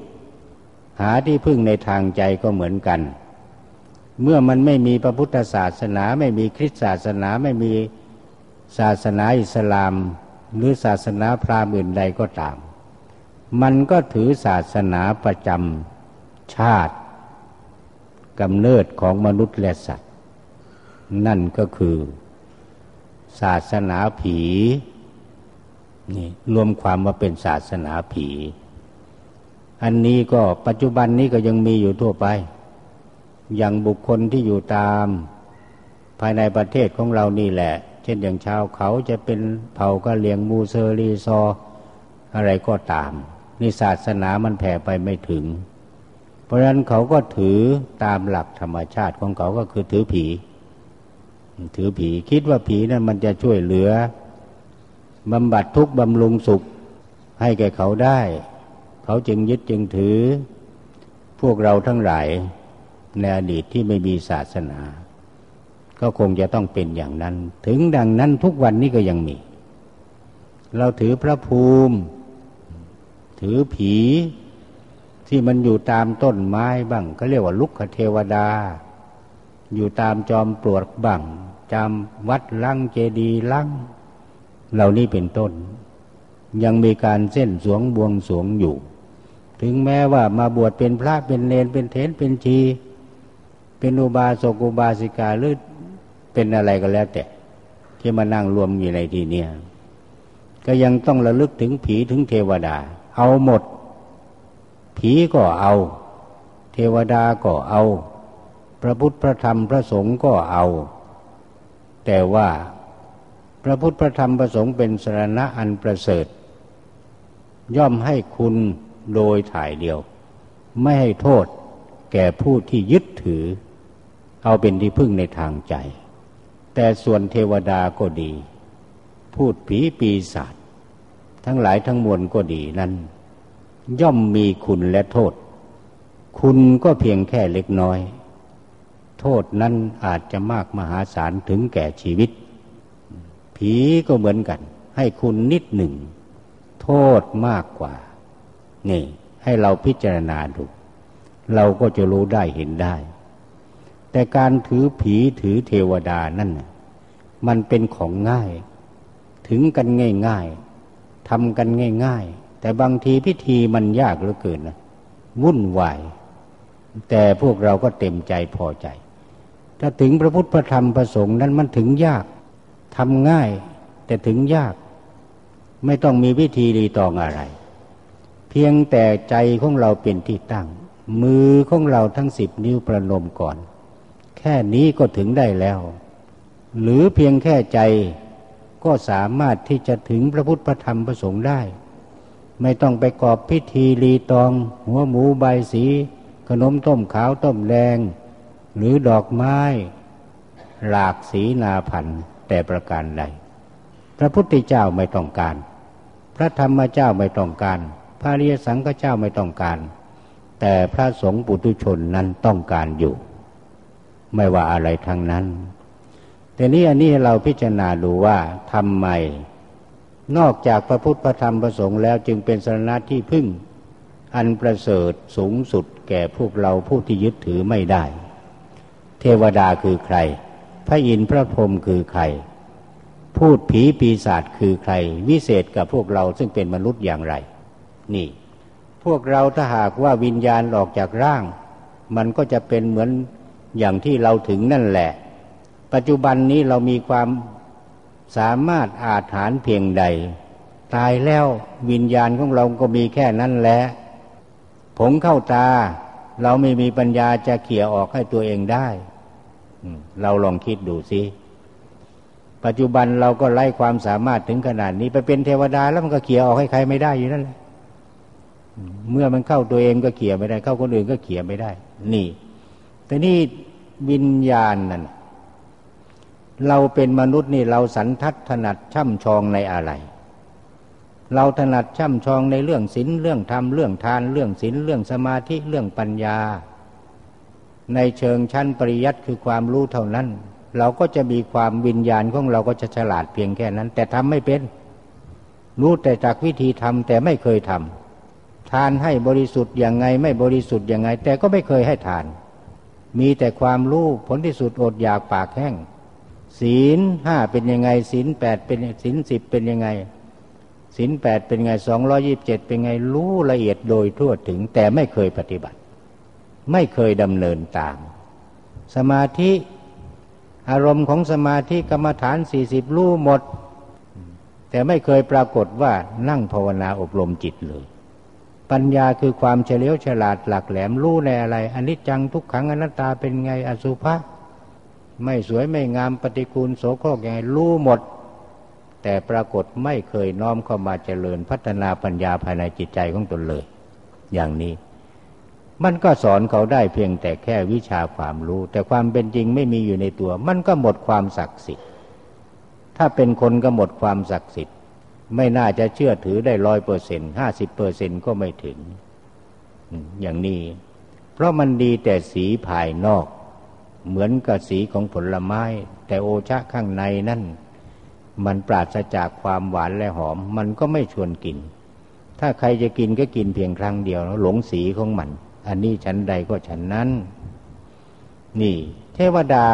หาที่พึ่งในทางใจก็เหมือนกัน เมื่อมันไม่มีพระพุทธศาสนา ไม่มีคริสตศาสนาไม่มีศาสนาอิสลาม หรือศาสนาพราหมณ์อื่นใดก็ตาม มันก็ถือศาสนาประจำชาติกำเนิดของมนุษย์และสัตว์ นั่นก็คือ ศาสนาผีนี่รวมความว่าเป็นศาสนาผี อันนี้ก็ปัจจุบันนี้ก็ยังมีอยู่ทั่วไป อย่างบุคคลที่อยู่ตาม ภายในประเทศของเรานี่แหละ เช่นอย่างชาวเขาจะเป็นเผ่ากะเหลียงมูเซอรีซอ อะไรก็ตาม นี่ศาสนามันแผ่ไปไม่ถึง เพราะฉะนั้นเขาก็ถือตามหลักธรรมชาติของเขาก็คือถือผี ถือผีคิดว่าผีนั้นมันจะช่วยเหลือบำบัดทุกบำรุงสุขให้แก่เขาได้ เขาจึงยึดจึงถือ พวกเราทั้งหลายในอดีตที่ไม่มีศาสนา ก็คงจะต้องเป็นอย่างนั้น ถึงดังนั้นทุกวันนี้ก็ยังมี เราถือพระภูมิ ถือผีที่มันอยู่ตามต้นไม้บ้างก็เรียกว่าลุกขเทวดา อยู่ตามจอมปลวกบ้าง จำวัดลังเจดีลังเหล่านี้เป็นต้น ยังมีการเส้นสวงบวงสวงอยู่ ถึงแม้ว่ามาบวชเป็นพระเป็นเนนเป็นเทนเป็นชี เป็นอุบาสกอุบาสิกาหรือเป็นอะไรก็แล้วแต่ที่มานั่งรวมอยู่ในที่นี้ก็ยังต้องระลึกถึงผีถึงเทวดา เอาหมด ผีก็เอา เทวดาก็เอา พระพุทธพระธรรมพระสงฆ์ก็เอา แต่ว่า พระพุทธพระธรรมพระสงฆ์เป็นสรณะอันประเสริฐ ย่อมให้คุณโดยถ่ายเดียว ไม่ให้โทษแก่ผู้ที่ยึดถือ เอาเป็นที่พึ่งในทางใจ แต่ส่วนเทวดาก็ดี พูดผีปีศาจทั้งหลายทั้งมวลก็ดีนั้น ย่อมมีคุณและโทษ คุณก็เพียงแค่เล็กน้อย โทษนั้นอาจจะมากมหาศาลถึงแก่ชีวิต ผีก็เหมือนกัน ให้คุณนิดหนึ่ง โทษมากกว่า นี่ ให้เราพิจารณาดู เราก็จะรู้ได้เห็นได้ แต่การถือผีถือเทวดานั่นมันเป็นของง่าย ถึงกันง่ายๆทำกันง่าย ๆ แต่บางทีพิธีมันยากเหลือเกินนะวุ่นวายแต่พวกเราก็เต็มใจพอใจ ถ้าถึงพระพุทธพระธรรมพระสงฆ์นั้นมันถึงยากทำง่าย แต่ถึงยาก ไม่ต้องมีวิธีรีตองอะไร เพียงแต่ใจของเราเป็นที่ตั้ง มือของเราทั้งสิบนิ้วประนมก่อน แค่นี้ก็ถึงได้แล้ว หรือเพียงแค่ใจก็สามารถที่จะถึงพระพุทธพระธรรมพระสงฆ์ได้ ไม่ต้องไปกอบพิธีรีตอง หัวหมูใบสี ขนมต้มขาวต้มแดง หรือดอกไม้หลากสีนาพันธ์แต่ประการใด พระพุทธเจ้าไม่ต้องการ พระธรรมเจ้าไม่ต้องการ พระริยสังฆเจ้าไม่ต้องการ แต่พระสงฆ์ปุถุชนนั้นต้องการอยู่ ไม่ว่าอะไรทั้งนั้น แต่นี้อันนี้เราพิจารณาดูว่าทำไม นอกจากพระพุทธพระธรรมพระสงฆ์แล้วจึงเป็นสรณะที่พึ่ง อันประเสริฐสูงสุดแก่พวกเราผู้ที่ยึดถือไม่ได้ เทวดาคือใคร พระอินทร์พระพรหมคือใคร พูดผีปีศาจคือใคร วิเศษกับพวกเราซึ่งเป็นมนุษย์อย่างไร นี่ พวกเราถ้าหากว่าวิญญาณออกจากร่าง มันก็จะเป็นเหมือนอย่างที่เราถึงนั่นแหละ ปัจจุบันนี้เรามีความสามารถอาถานเพียงใด ตายแล้ววิญญาณของเราก็มีแค่นั้นแหละผงเข้าตา เราไม่มีปัญญาจะเขี่ยออกให้ตัวเองได้เราลองคิดดูสิปัจจุบันเราก็ไล่ความสามารถถึงขนาดนี้ ไปเป็นเทวดาแล้วมันก็เขี่ยออกให้ใครไม่ได้อยู่นั่นแหละเมื่อมันเข้าตัวเองก็เขี่ยไม่ได้ เข้าคนอื่นก็เขี่ยไม่ได้ นี่ แต่นี่วิญญาณนั่นเราเป็นมนุษย์นี่เราสันทัดถนัดช่ำชองในอะไร เราถนัดช่ำชองในเรื่องศีลเรื่องธรรมเรื่องทานเรื่องศีลเรื่องสมาธิเรื่องปัญญา ในเชิงชั้นปริยัติคือความรู้เท่านั้น เราก็จะมีความวิญญาณของเราก็จะฉลาดเพียงแค่นั้น แต่ทำไม่เป็น รู้แต่จากวิธีทำแต่ไม่เคยทำทานให้บริสุทธิ์อย่างไงไม่บริสุทธิ์อย่างไง แต่ก็ไม่เคยให้ทาน มีแต่ความรู้ผลที่สุดอดอยากปากแห้งศีลห้าเป็นยังไงศีลแปดเป็นศีลสิบเป็นยังไง ศีลแปดเป็นไงสองร้อยิบเจ็ดเป็นไงรู้ละเอียดโดยทั่วถึง แต่ไม่เคยปฏิบัติ ไม่เคยดำเนินตาม สมาธิอารมณ์ของสมาธิกรรมฐานสี่สิบรู้หมด แต่ไม่เคยปรากฏว่านั่งภาวนาอบรมจิตเลย ปัญญาคือความเฉลียวฉลาดหลักแหลมรู้ในอะไรอนิจจังทุกขังอนัตตาเป็นไงอสุภะไม่สวยไม่งามปฏิกูลโสโครกยังไงรู้หมด แต่ปรากฏไม่เคยน้อมเข้ามาเจริญพัฒนาปัญญาภายในจิตใจของตนเลย อย่างนี้ มันก็สอนเขาได้เพียงแต่แค่วิชาความรู้ แต่ความเป็นจริงไม่มีอยู่ในตัว มันก็หมดความศักดิ์สิทธิ์ ถ้าเป็นคนก็หมดความศักดิ์สิทธิ์ ไม่น่าจะเชื่อถือได้ร้อยเปอร์เซ็นห้าสิบเปอร์เซ็นก็ไม่ถึง อย่างนี้ เพราะมันดีแต่สีภายนอก เหมือนกับสีของผลไม้ แต่โอชะข้างในนั่น มันปราศจากความหวานและหอม มันก็ไม่ชวนกิน ถ้าใครจะกินก็กินเพียงครั้งเดียวแล้วหลงสีของมัน อันนี้ชั้นใดก็ชั้นนั้น นี่ เทวดา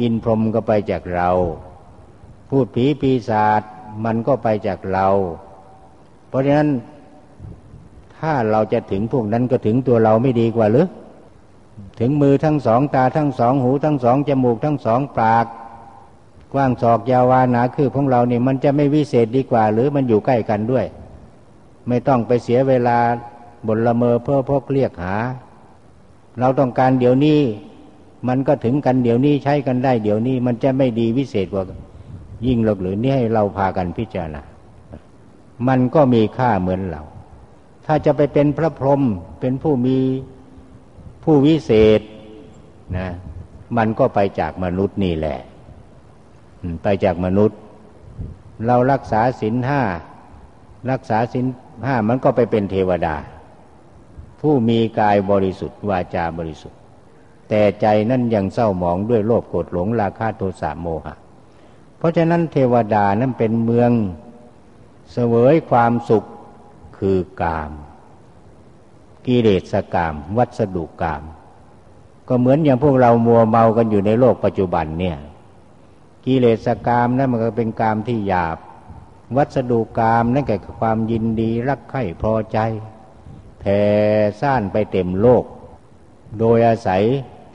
อินพรหมก็ไปจากเรา พูดผีปีศาจมันก็ไปจากเรา เพราะฉะนั้น ถ้าเราจะถึงพวกนั้นก็ถึงตัวเราไม่ดีกว่าหรือถึงมือทั้งสองตาทั้งสองหูทั้งสองจมูกทั้งสองปาก กว้างศอกยาวานาคือของเราเนี่ยมันจะไม่วิเศษดีกว่า หรือมันอยู่ใกล้กันด้วย ไม่ต้องไปเสียเวลาบนละเมอเพื่อพกเรียกหา เราต้องการเดี๋ยวนี้ มันก็ถึงกันเดี๋ยวนี้ใช้กันได้เดี๋ยวนี้ มันจะไม่ดีวิเศษกว่า ยิ่งหรอกหรือนี่ให้เราพากันพิจารณามันก็มีค่าเหมือนเรา ถ้าจะไปเป็นพระพรหมเป็นผู้มีผู้วิเศษนะ มันก็ไปจากมนุษย์นี่แหละ ไปจากมนุษย์ เรารักษาศีลห้ารักษาศีลห้ามันก็ไปเป็นเทวดา ผู้มีกายบริสุทธิ์วาจาบริสุทธิ์ แต่ใจนั่นยังเศร้าหมองด้วยโลภโกรธหลงราคะโทสะโมหะ เพราะฉะนั้นเทวดานั้นเป็นเมืองเสวยความสุขคือกาม กิเลสกาม วัสดุกาม ก็เหมือนอย่างพวกเรามัวเมากันอยู่ในโลกปัจจุบันเนี่ย กิเลสกามนั่นมันก็เป็นกามที่หยาบ วัสดุกามนั่นแก่ความยินดีรักใคร่พอใจแผ่ซ่านไปเต็มโลก โดยอาศัย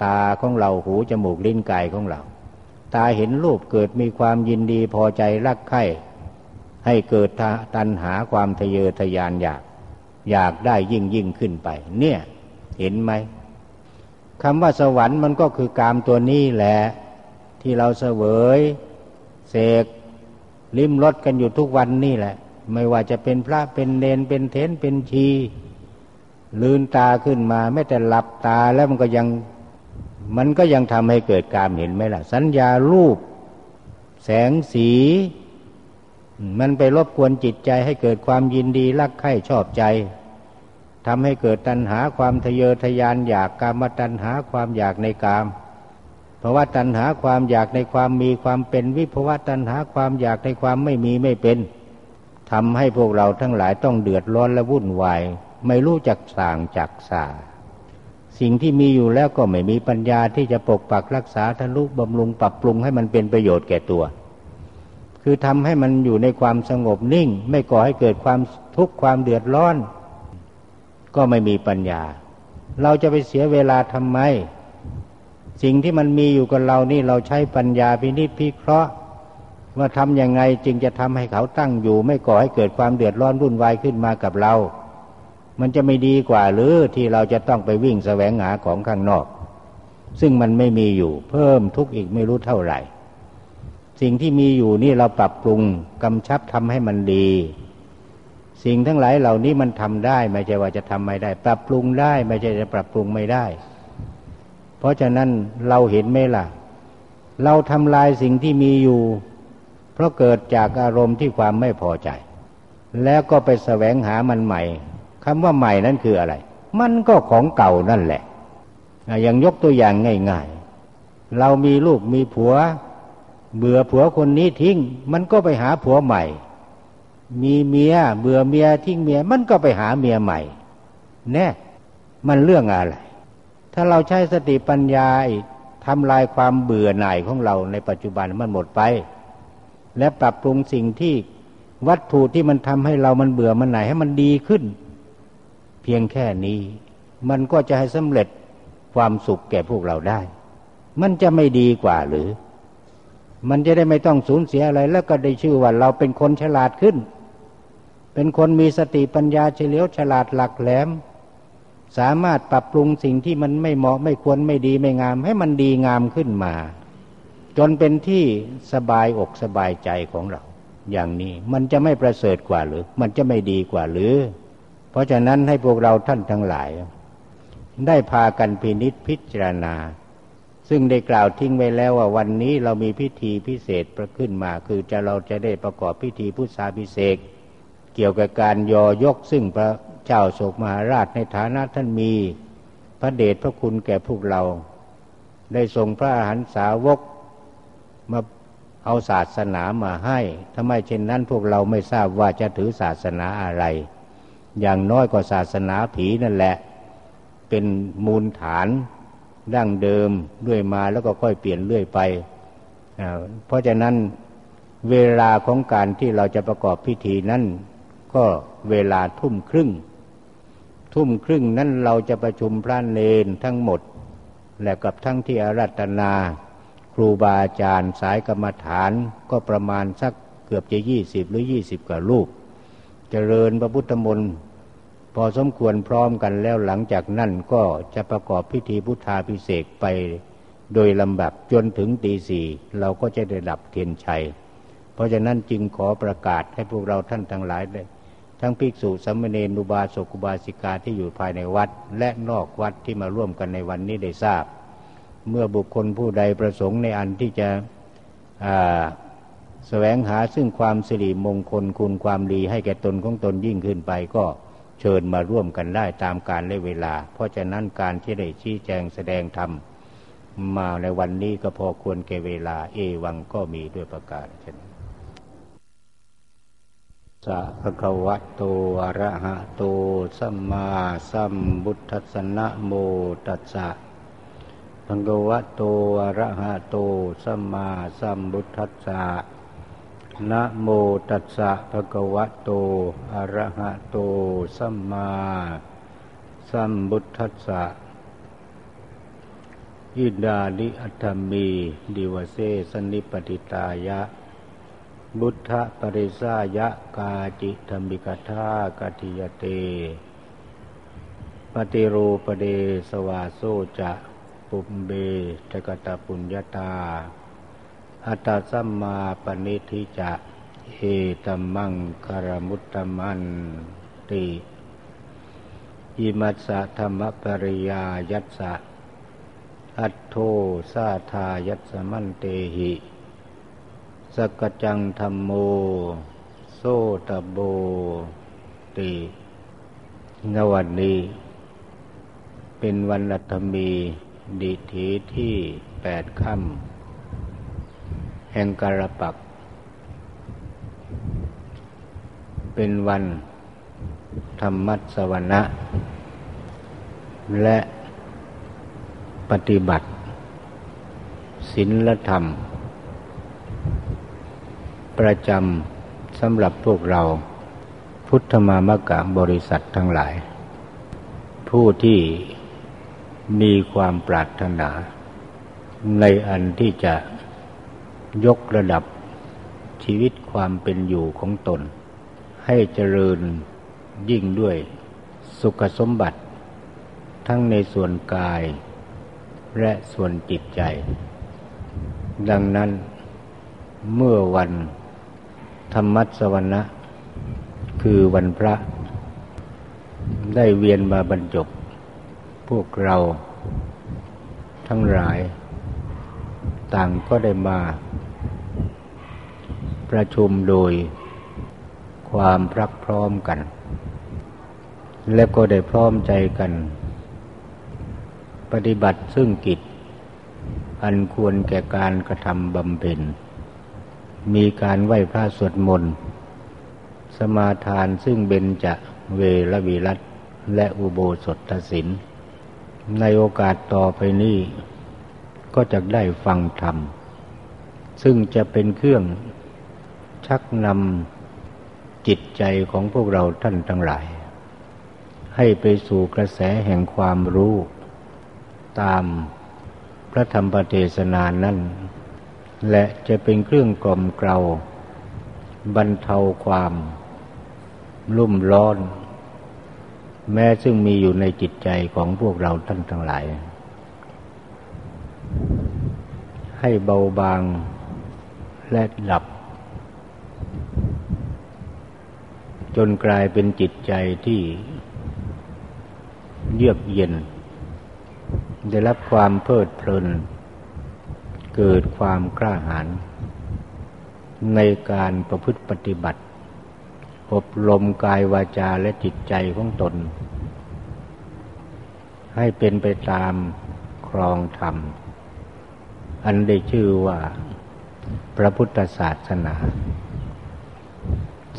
ตาของเราหูจมูกลิ้นกายของเรา ตาเห็นรูปเกิดมีความยินดีพอใจรักใคร่ให้เกิดตัณหาความทะเยอทะยานอยาก อยากได้ยิ่งยิ่งขึ้นไป เนี่ยเห็นไหมคำว่าสวรรค์มันก็คือกามตัวนี้แหละ ที่เราเสวยเสกลิ้มรสกันอยู่ทุกวันนี่แหละ ไม่ว่าจะเป็นพระเป็นเนนเป็นเทนเป็นชีลืนตาขึ้นมาไม่แต่หลับตาแล้วมันก็ยังมันก็ยังทำให้เกิดการเห็นไหมล่ะ สัญญารูป แสงสี มันไปรบกวนจิตใจให้เกิดความยินดีรักใคร่ชอบใจทำให้เกิดตัณหาความทะเยอทะยานอยากกามตัณหาความอยากในกาม เพราะว่าตัณหาความอยากในความมีความเป็นวิภวะตัณหาความอยากในความไม่มีไม่เป็นทำให้พวกเราทั้งหลายต้องเดือดร้อนและวุ่นวาย ไม่รู้จักสั่งจักสาสิ่งที่มีอยู่แล้วก็ไม่มีปัญญาที่จะปกปักรักษาทะลุบำรุงปรับปรุงให้มันเป็นประโยชน์แก่ตัว คือทำให้มันอยู่ในความสงบนิ่ง ไม่ก่อให้เกิดความทุกข์ความเดือดร้อน ก็ไม่มีปัญญา เราจะไปเสียเวลาทำไม สิ่งที่มันมีอยู่กับเรานี่เราใช้ปัญญาพินิจพิเคราะห์ ว่าทำยังไงจึงจะทำให้เขาตั้งอยู่ ไม่ก่อให้เกิดความเดือดร้อนวุ่นวายขึ้นมากับเรา มันจะไม่ดีกว่าหรือที่เราจะต้องไปวิ่งแสวงหาของข้างนอก ซึ่งมันไม่มีอยู่ เพิ่มทุกข์อีกไม่รู้เท่าไหร่ สิ่งที่มีอยู่นี่เราปรับปรุงกำชับทำให้มันดีสิ่งทั้งหลายเหล่านี้มันทำได้ ไม่ใช่ว่าจะทำไม่ได้ ปรับปรุงได้ ไม่ใช่จะปรับปรุงไม่ได้ เพราะฉะนั้นเราเห็นไหมล่ะ เราทำลายสิ่งที่มีอยู่ เพราะเกิดจากอารมณ์ที่ความไม่พอใจ แล้วก็ไปแสวงหามันใหม่คำว่าใหม่นั้นคืออะไร มันก็ของเก่านั่นแหละอย่างยกตัวอย่างง่ายๆ เรามีลูกมีผัว เบื่อผัวคนนี้ทิ้ง มันก็ไปหาผัวใหม่ มีเมียเบื่อเมียทิ้งเมีย มันก็ไปหาเมียใหม่ แน่ มันเรื่องอะไร ถ้าเราใช้สติปัญญาทำลายความเบื่อหน่ายของเราในปัจจุบันมันหมดไป และปรับปรุงสิ่งที่วัตถุที่มันทำให้เรามันเบื่อมันหน่ายให้มันดีขึ้น เพียงแค่นี้ มันก็จะให้สำเร็จความสุขแก่พวกเราได้ มันจะไม่ดีกว่าหรือ มันจะได้ไม่ต้องสูญเสียอะไร แล้วก็ได้ชื่อว่าเราเป็นคนฉลาดขึ้น เป็นคนมีสติปัญญาเฉลียวฉลาดหลักแหลม สามารถปรับปรุงสิ่งที่มันไม่เหมาะไม่ควรไม่ดีไม่งาม ให้มันดีงามขึ้นมา จนเป็นที่สบายอกสบายใจของเรา อย่างนี้มันจะไม่ประเสริฐกว่าหรือ มันจะไม่ดีกว่าหรือ เพราะฉะนั้นให้พวกเราท่านทั้งหลาย ได้พากันพินิษพิจารณา ซึ่งได้กล่าวทิ้งไว้แล้วว่าวันนี้เรามีพิธีพิเศษประขึ้นมา คือจะเราจะได้ประกอบพิธีพุทธาพิเศษเกี่ยวกับการยอยกซึ่งพระ เจ้าโศกมหาราชในฐานะท่านมีพระเดชพระคุณแก่พวกเรา ได้ทรงพระอาหันสาวกมาเอาศาสนามาให้ทำไมเช่นนั้นพวกเราไม่ทราบว่าจะถือศาสนาอะไร อย่างน้อยก็ศาสนาผีนั่นแหละ เป็นมูลฐานดั้งเดิมด้วยมาแล้วก็ค่อยเปลี่ยนเรื่อยไป เพราะฉะนั้นเวลาของการที่เราจะประกอบพิธีนั้นก็เวลาทุ่มครึ่ง ทุ่มครึ่งนั้นเราจะประชุมพระเนนทั้งหมด และกับทั้งที่อารัตนา ครูบาอาจารย์สายกรรมฐานก็ประมาณสักเกือบจะยี่สิบหรือยี่สิบกว่ารูปเจริญพระพุทธมนต์พอสมควรพร้อมกันแล้วหลังจากนั้นก็จะประกอบพิธีพุทธาพิเศษไปโดยลำดับจนถึงตีสี่เราก็จะได้ดับเทียนชัย เพราะฉะนั้นจึงขอประกาศให้พวกเราท่านทั้งหลายได้ ทั้งภิกษุสมมเนนุบาสกุบาสิกาที่อยู่ภายในวัด และนอกวัดที่มาร่วมกันในวันนี้ได้ทราบ เมื่อบุคคลผู้ใดประสงค์ในอันที่จะแสวงหาซึ่งความสิริมงคลคุณความดีให้แก่ตนของตนยิ่งขึ้นไปก็เชิญมาร่วมกันได้ตามการและเวลา เพราะฉะนั้นการที่ได้ชี้แจงแสดงธรรมมาในวันนี้ก็พอควรแก่เวลา เอวังก็มีด้วยประกาศเช่น สัพพะวะโตอะระหะโตสัมมาสัมบุทธัสสนะโมตัสสะภะคะวะโตอะระหะโตสัมมาสัมบุทธัสสะนะโมตัสสะภะคะวะโตอะระหะโตสัมมาสัมบุทธัสสะอิดาลิอัตมี ดิวเสสนิปติตายะ บุทธปริสายะกาจิธรรมิกทากติยเต ปฏิรูปเดสวาโซจะปุมเบทกตปุญญาตา อัตสัมมาปณิทิจะเอตัมมังคารมุตตมันติอิมัสสะธรรมปริยายัสสะอัตโทสาทายัสมันเตหิ สกจังธรรมโม โซตโบตินวันนี้ เป็นวันรัตมีดิถีที่แปดค่ำแห่งการปัก เป็นวันธรรมัสวรณะและปฏิบัติศีลธรรม ประจำสำหรับพวกเรา พุทธมามกะบริษัททั้งหลาย ผู้ที่มีความปรารถนา ในอันที่จะยกระดับชีวิตความเป็นอยู่ของตน ให้เจริญยิ่งด้วยสุขสมบัติ ทั้งในส่วนกาย และส่วนจิตใจ ดังนั้นเมื่อวัน ธรรมัสวรรณะ คือวันพระ ได้เวียนมาบรรจบ พวกเราทั้งหลาย ต่างก็ได้มา ประชุมโดยความพรักพร้อมกัน และก็ได้พร้อมใจกัน ปฏิบัติซึ่งกิจ อันควรแก่การกระทำบำเพ็ญ มีการไหว้พระสวดมนต์ สมาทานซึ่งเบญจะเวรวิรัตและอุโบสถศิลในโอกาสต่อไปนี้ ก็จะได้ฟังธรรม ซึ่งจะเป็นเครื่องชักนำจิตใจของพวกเราท่านทั้งหลาย ให้ไปสู่กระแสแห่งความรู้ ตามพระธรรมปเทศนานั้น และจะเป็นเครื่องกล่อมเกลาบรรเทาความรุ่มร้อน แม้ซึ่งมีอยู่ในจิตใจของพวกเราท่านทั้งหลาย ให้เบาบางและดับ จนกลายเป็นจิตใจที่เยือกเย็น ได้รับความเพลิดเพลิน เกิดความกล้าหาญในการประพฤติปฏิบัติ อบรมกายวาจาและจิตใจของตน ให้เป็นไปตามครองธรรม อันได้ชื่อว่าพระพุทธศาสนา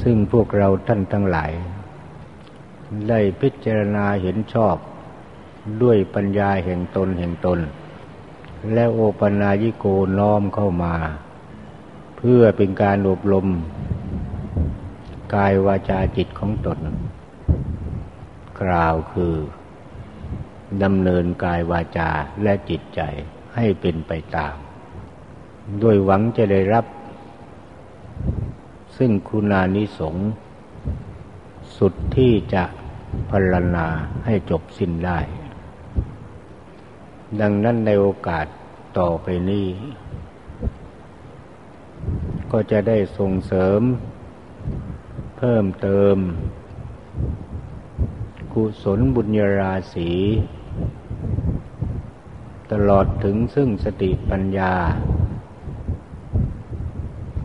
ซึ่งพวกเราท่านทั้งหลาย ได้พิจารณาเห็นชอบด้วยปัญญาแห่งตนแห่งตน และโอปนายิโกน้อมเข้ามา เพื่อเป็นการอบรม กายวาจาจิตของตน กล่าวคือดำเนินกายวาจาและจิตใจให้เป็นไปตาม ด้วยหวังจะได้รับ ซึ่งคุณานิสงสุดที่จะพรรณนาให้จบสิ้นได้ ดังนั้นในโอกาสต่อไปนี้ ก็จะได้ส่งเสริม เพิ่มเติม กุศลบุญญาราศีตลอดถึงซึ่งสติปัญญา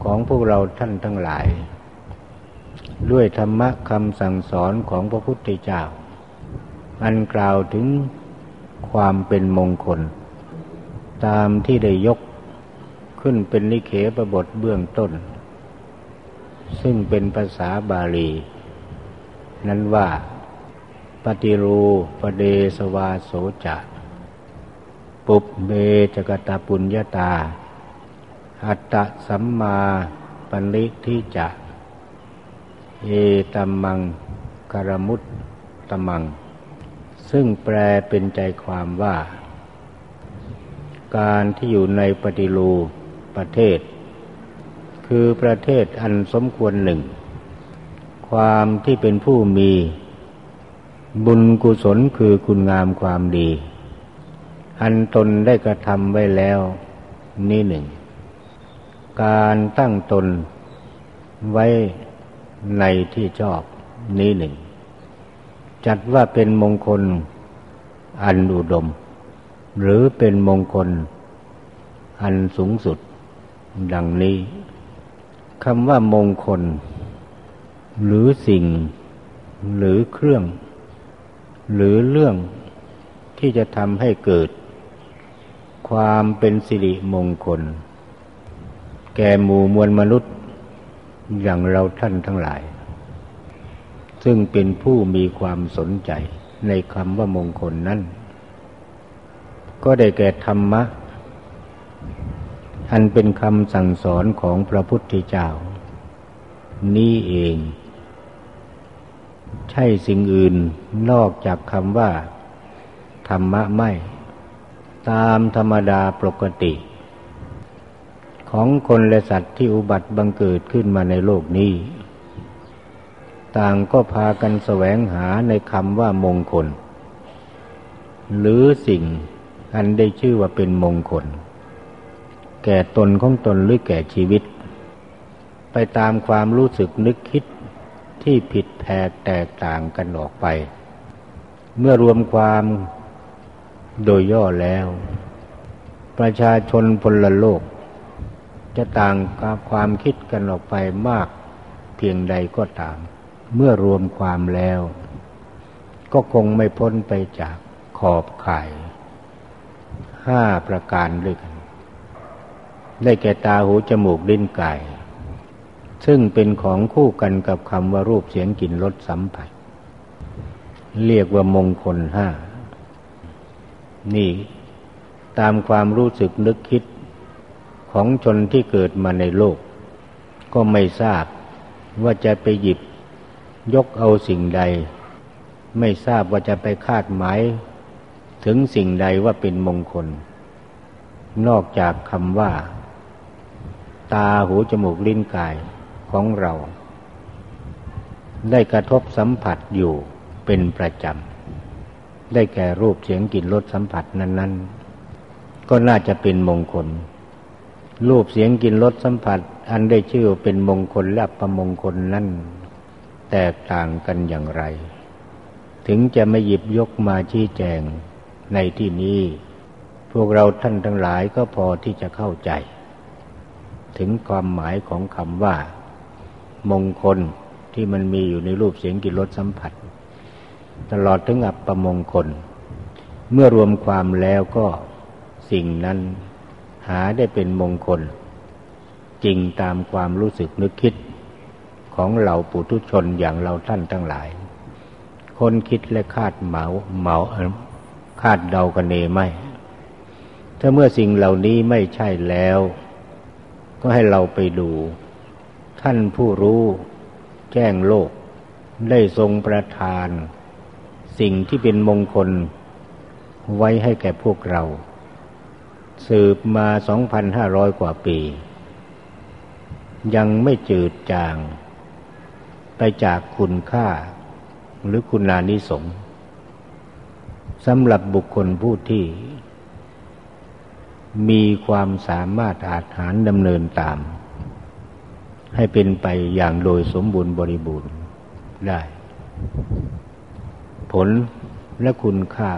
ของพวกเราท่านทั้งหลาย ด้วยธรรมะคำสั่งสอนของพระพุทธเจ้า อันกล่าวถึง ความเป็นมงคล ตามที่ได้ยกขึ้นเป็นนิเคประบทเบื้องต้น ซึ่งเป็นภาษาบาลี นั้นว่า ปฏิรูปเดสวาโสจะปุบเบจกตาปุญญาตา อัตตะสัมมาปณิทิจะเอตัมมังกรมุตตมัง ซึ่งแปลเป็นใจความว่า การที่อยู่ในปฏิรูปประเทศ คือประเทศอันสมควรหนึ่ง ความที่เป็นผู้มี บุญกุศลคือคุณงามความดี อันตนได้กระทำไว้แล้วนี่หนึ่ง การตั้งตนไว้ในที่ชอบนี้หนึ่ง จัดว่าเป็นมงคลอันอุดม หรือเป็นมงคลอันสูงสุด ดังนี้คำว่ามงคล หรือสิ่ง หรือเครื่อง หรือเรื่องที่จะทำให้เกิด ความเป็นสิริมงคล แก่หมู่มวลมนุษย์อย่างเราท่านทั้งหลาย ซึ่งเป็นผู้มีความสนใจในคำว่ามงคลนั้น ก็ได้แก่ธรรมะ อันเป็นคำสั่งสอนของพระพุทธเจ้า นี่เอง ใช่สิ่งอื่นนอกจากคำว่า ธรรมะไม่ ตามธรรมดาปกติ ของคนและสัตว์ที่อุบัติบังเกิดขึ้นมาในโลกนี้ ต่างก็พากันแสวงหาในคำว่ามงคล หรือสิ่งอันได้ชื่อว่าเป็นมงคล แก่ตนของตนหรือแก่ชีวิต ไปตามความรู้สึกนึกคิดที่ผิดแผกแตกต่างกันออกไป เมื่อรวมความโดยย่อแล้ว ประชาชนพลโลก จะต่างกับความคิดกันออกไปมากเพียงใดก็ตาม เมื่อรวมความแล้ว ก็คงไม่พ้นไปจากขอบข่ายห้าประการด้วยกัน ได้แก่ตาหูจมูกลิ้นกาย ซึ่งเป็นของคู่กันกับคำว่ารูปเสียงกลิ่นรสสัมผัส เรียกว่ามงคลห้า นี่ตามความรู้สึกนึกคิดของชนที่เกิดมาในโลก ก็ไม่ทราบว่าจะไปหยิบ ยกเอาสิ่งใด ไม่ทราบว่าจะไปคาดหมาย ถึงสิ่งใดว่าเป็นมงคล นอกจากคำว่า ตาหูจมูกลิ้นกายของเรา ได้กระทบสัมผัสอยู่เป็นประจำ ได้แก่รูปเสียงกลิ่นรสสัมผัสนั้น ๆ ก็น่าจะเป็นมงคล รูปเสียงกลิ่นรสสัมผัส อันได้ชื่อเป็นมงคลและประมงคลนั้น แตกต่างกันอย่างไร ถึงจะไม่หยิบยกมาชี้แจงในที่นี้ พวกเราท่านทั้งหลายก็พอที่จะเข้าใจ ถึงความหมายของคำว่า มงคลที่มันมีอยู่ในรูปเสียงกิรสสัมผัส ตลอดถึงอัปปมงคล เมื่อรวมความแล้วก็สิ่งนั้นหาได้เป็นมงคล จริงตามความรู้สึกนึกคิด ของเหล่าปุถุชนอย่างเราท่านทั้งหลาย คนคิดและคาดเหมาเหมาคาดเดากันเนไม่ ถ้าเมื่อสิ่งเหล่านี้ไม่ใช่แล้ว ก็ให้เราไปดู ท่านผู้รู้แจ้งโลก ได้ทรงประทาน สิ่งที่เป็นมงคล ไว้ให้แก่พวกเรา สืบมาสองพันห้าร้อยกว่าปี ยังไม่จืดจาง ไปจากคุณค่า หรือคุณานิสงสำหรับบุคคลผู้ที่ มีความสามารถอาจหารดำเนินตาม ให้เป็นไปอย่างโดยสมบูรณ์บริบูรณ์ได้ ผลและคุณค่า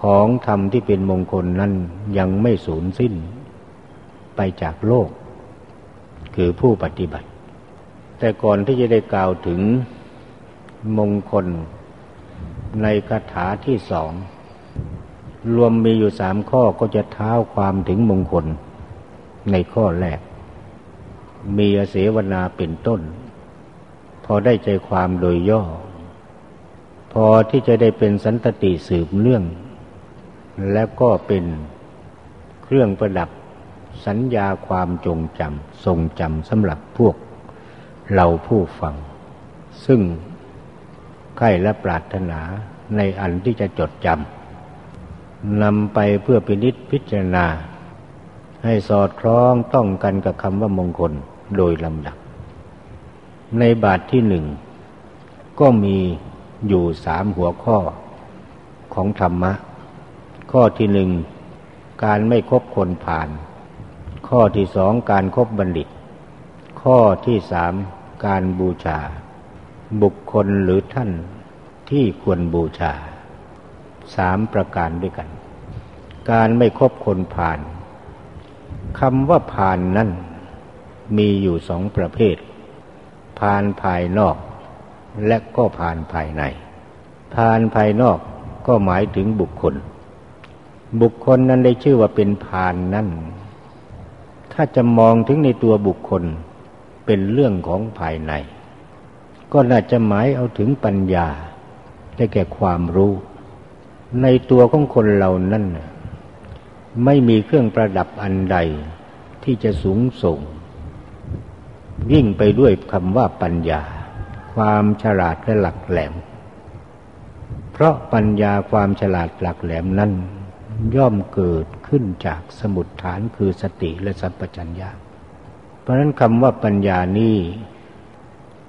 ของธรรมที่เป็นมงคลนั้นยังไม่สูญสิ้น ไปจากโลก คือผู้ปฏิบัติ แต่ก่อนที่จะได้กล่าวถึงมงคลในคาถาที่สอง รวมมีอยู่สามข้อก็จะเท้าความถึงมงคลในข้อแรก มีเสวนาเป็นต้น พอได้ใจความโดยย่อ พอที่จะได้เป็นสันตติสืบเรื่อง และก็เป็นเครื่องประดับสัญญาความจงจำทรงจำสำหรับพวก เราผู้ฟัง ซึ่งใครและปรารถนาในอันที่จะจดจำนำไปเพื่อพินิษพิจารณา ให้สอดคล้องต้องกันกับคำว่ามงคลโดยลำดับ ในบาทที่หนึ่ง ก็มีอยู่สามหัวข้อของธรรมะ ข้อที่หนึ่ง การไม่คบคนผ่าน ข้อที่สองการครบบัณฑิต ข้อที่สาม การบูชา บุคคลหรือท่านที่ควรบูชาสามประการด้วยกัน การไม่คบคนผ่านคำว่าผ่านนั้นมีอยู่สองประเภท ผ่านภายนอก และก็ผ่านภายใน ผ่านภายนอกก็หมายถึงบุคคล บุคคลนั้นได้ชื่อว่าเป็นพานนั่น ถ้าจะมองถึงในตัวบุคคล เป็นเรื่องของภายใน ก็น่าจะหมายเอาถึงปัญญาได้แก่ความรู้ ในตัวของคนเหล่านั้นไม่มีเครื่องประดับอันใดที่จะสูงส่ง ยิ่งไปด้วยคำว่าปัญญา ความฉลาดและหลักแหลม เพราะปัญญาความฉลาดหลักแหลมนั้น ย่อมเกิดขึ้นจากสมุดฐานคือสติและสัมปชัญญะเราะนั้นคำว่าปัญญานี้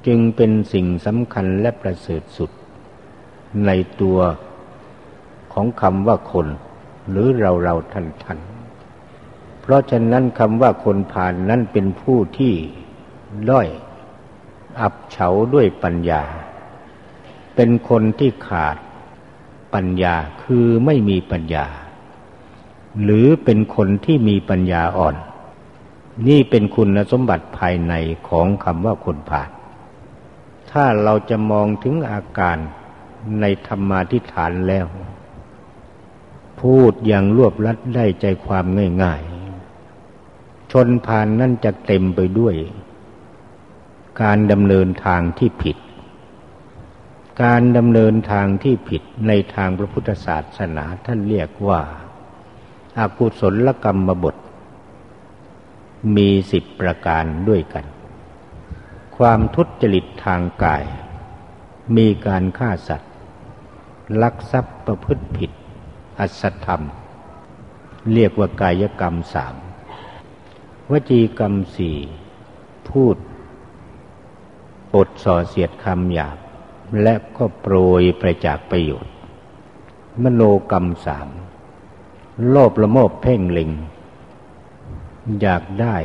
จึงเป็นสิ่งสำคัญและประเสริฐสุด ในตัวของคำว่าคน หรือเราเราทันทันเพราะฉะนั้นคำว่าคนผ่านนั้นเป็นผู้ที่ด้อย อับเฉาด้วยปัญญา เป็นคนที่ขาดปัญญาคือไม่มีปัญญา หรือเป็นคนที่มีปัญญาอ่อน นี่เป็นคุณสมบัติภายในของคำว่าคนผ่าน ถ้าเราจะมองถึงอาการในธรรมาทิฏฐานแล้ว พูดอย่างรวบลัดได้ใจความง่ายๆ ชนผ่านนั่นจะเต็มไปด้วย การดำเนินทางที่ผิด การดำเนินทางที่ผิดในทางพระพุทธศาสนาท่านเรียกว่าอากุศลกรรมบท มีสิบประการด้วยกัน ความทุจริตทางกาย มีการฆ่าสัตว์ ลักทรัพย์ประพฤติผิด อัศธรรม เรียกว่ากายกรรมสามวจีกรรมสี่พูดปดส่อเสียดคำหยาบ และก็โปรยไปจากประโยชน์ มโนกรรมสามโลภละโมบเพ่งเล็ง อยากได้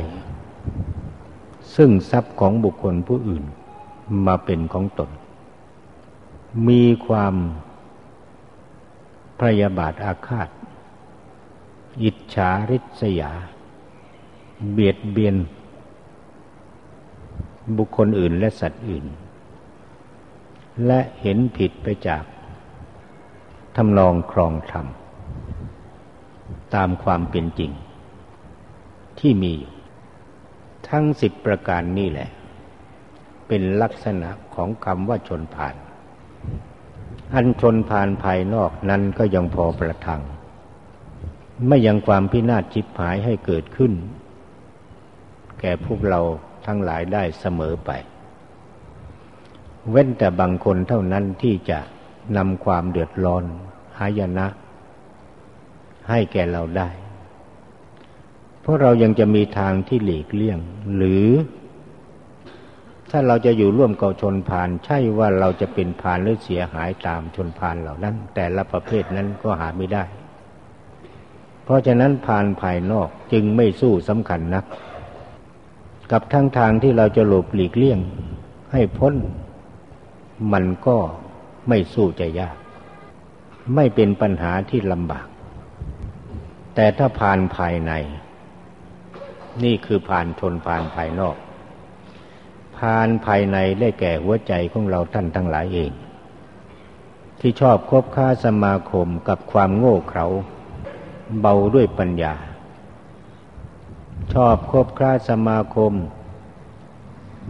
ซึ่งทรัพย์ของบุคคลผู้อื่นมาเป็นของตน มีความพยาบาทอาฆาต อิจฉาริษยา เบียดเบียน บุคคลอื่นและสัตว์อื่น และเห็นผิดไปจากทำนองครองธรรมตามความเป็นจริง ที่มีอยู่ ทั้งสิบประการนี่แหละ เป็นลักษณะของคำว่าชนผ่าน อันชนผ่านภายนอกนั้นก็ยังพอประทัง ไม่ยังความพินาศจิบหายให้เกิดขึ้น แก่พวกเราทั้งหลายได้เสมอไป เว้นแต่บางคนเท่านั้นที่จะนำความเดือดร้อนหายนะ ให้แก่เราได้ เพราะเรายังจะมีทางที่หลีกเลี่ยง หรือ ถ้าเราจะอยู่ร่วมกับชนพาน ใช่ว่าเราจะเป็นพานหรือเสียหายตามชนพานเหล่านั้น แต่ละประเภทนั้นก็หาไม่ได้ เพราะฉะนั้นพานภายนอกจึงไม่สู้สำคัญนัก กับทั้งทางที่เราจะหลบหลีกเลี่ยง ให้พ้น มันก็ไม่สู้จะยาก ไม่เป็นปัญหาที่ลำบาก แต่ถ้าผ่านภายใน นี่คือผ่านชนผ่านภายนอก ผ่านภายในได้แก่หัวใจของเราท่านทั้งหลายเอง ที่ชอบคบค้าสมาคมกับความโง่เขลาเบาด้วยปัญญา ชอบคบค้าสมาคม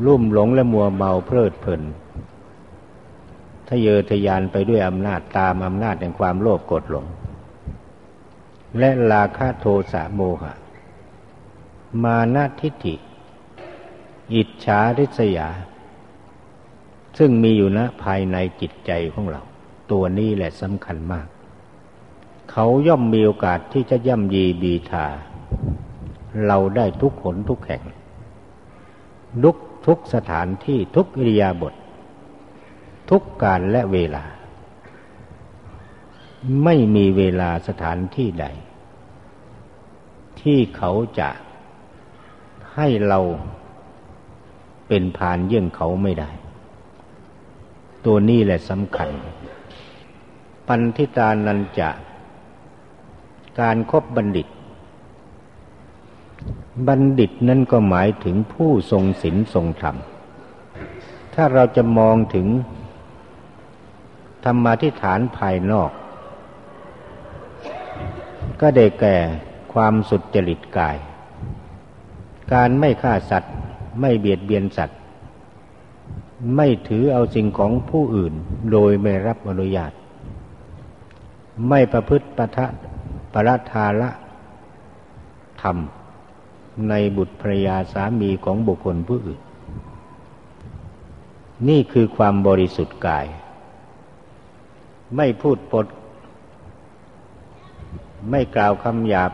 ลุ่มหลงและมัวเมาเพลิดเพลินทะเยอทะยานไปด้วยอำนาจตามอำนาจแห่งความโลภกดหลง และลาคะโทสะโมหะ มานะทิฏฐิ อิจฉาริษยา ซึ่งมีอยู่ณภายในจิตใจของเรา ตัวนี้แหละสำคัญมาก เขาย่อมมีโอกาสที่จะย่ำยีบีทา เราได้ทุกขนทุกแห่งทุกทุกสถานที่ทุกอิริยาบถทุกการและเวลา ไม่มีเวลาสถานที่ใด ที่เขาจะ ให้เราเป็นพานเยี่ยงเขาไม่ได้ ตัวนี้แหละสำคัญ ปันทิตานันจะ การครบบัณฑิต บัณฑิตนั่นก็หมายถึงผู้ทรงศีลทรงธรรม ถ้าเราจะมองถึงธรรมาทิฐานภายนอก ก็ได้แก่ความสุดจริตกาย การไม่ฆ่าสัตว์ ไม่เบียดเบียนสัตว์ ไม่ถือเอาสิ่งของผู้อื่นโดยไม่รับอนุญาต ไม่ประพฤติปะทะปรทาละธรรม ในบุตรภรยาสามีของบุคคลผู้อื่น นี่คือความบริสุทธิ์กาย ไม่พูดปด ไม่กล่าวคำหยาบ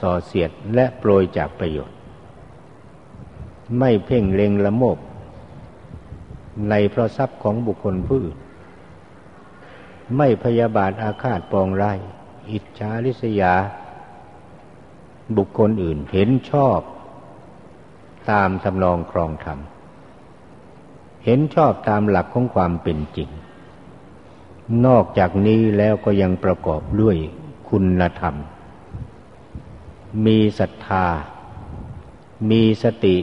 ส่อเสียดและโปรยจากประโยชน์ ไม่เพ่งเล็งละโมบ ในเพราะทรัพย์ของบุคคลผู้อื่น ไม่พยาบาทอาฆาตปองไร้อิจฉาริษยา บุคคลอื่นเห็นชอบ ตามทำนองครองธรรม เห็นชอบตามหลักของความเป็นจริง นอกจากนี้แล้วก็ยังประกอบด้วยคุณธรรม มีศรัทธา มีสติ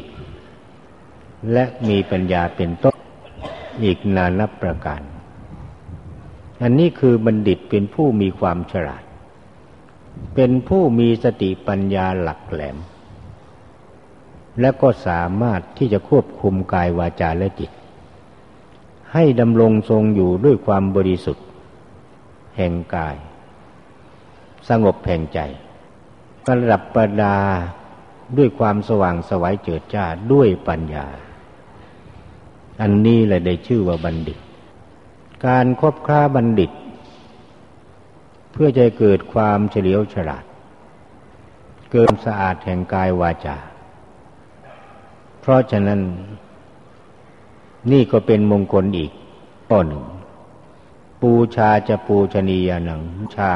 และมีปัญญาเป็นต้นอีกนานับประการ อันนี้คือบัณฑิตเป็นผู้มีความฉลาด เป็นผู้มีสติปัญญาหลักแหลม และก็สามารถที่จะควบคุมกายวาจาและจิต ให้ดำรงทรงอยู่ด้วยความบริสุทธิ์ แห่งกาย สงบแห่งใจประดับประดาด้วยความสว่างสวัยเจิดจ้าด้วยปัญญา อันนี้แหละได้ชื่อว่าบัณฑิต การคบค้าบัณฑิต เพื่อจะเกิดความเฉลียวฉลาด เกิดสะอาดแห่งกายวาจา เพราะฉะนั้น นี่ก็เป็นมงคลอีกข้อหนึ่ง ปูชาจะปูชนียานังชา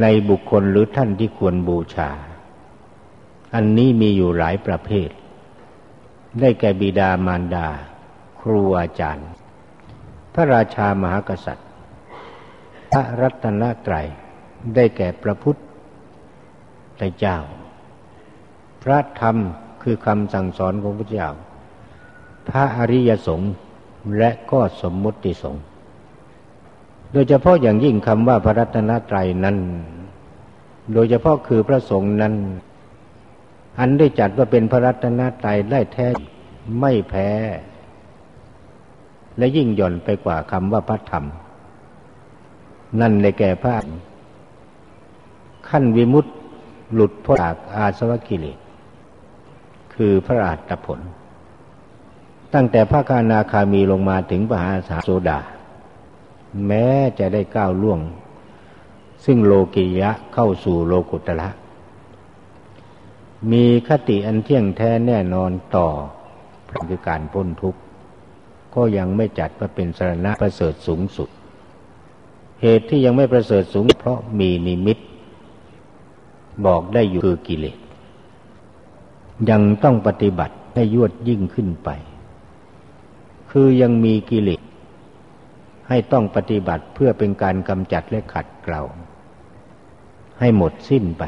ในบุคคลหรือท่านที่ควรบูชา อันนี้มีอยู่หลายประเภท ได้แก่บิดามารดา ครูอาจารย์ พระราชามหากษัตริย์ พระรัตนตรัยได้แก่พระพุทธเจ้า พระธรรมคือคำสั่งสอนของพระเจ้า พระอริยสงฆ์และก็สมมุติสงฆ์โดยเฉพาะอย่างยิ่งคำว่าพระรัตนตรัยนั้น โดยเฉพาะคือพระสงฆ์นั้น อันได้จัดว่าเป็นพระรัตนตรัยได้แท้ไม่แพ้ และยิ่งหย่อนไปกว่าคำว่าพระธรรม นั่นในแก่พระขั้นวิมุตติหลุดพ้นจากอาสวะกิเลสคือพระราตผล ตั้งแต่พระกานาคามีลงมาถึงปหาสาโสดา แม้จะได้ก้าวล่วง ซึ่งโลกิยะเข้าสู่โลกุตละ มีคติอันเที่ยงแท้แน่นอนต่อคือการพ้นทุกข์ ก็ยังไม่จัดว่าเป็นสรณะประเสริฐสูงสุด เหตุที่ยังไม่ประเสริฐสูง เพราะมีนิมิต บอกได้อยู่คือกิเลสยังต้องปฏิบัติให้ยวดยิ่งขึ้นไป คือยังมีกิเลสให้ต้องปฏิบัติเพื่อเป็นการกำจัดและขัดเกลาให้หมดสิ้นไป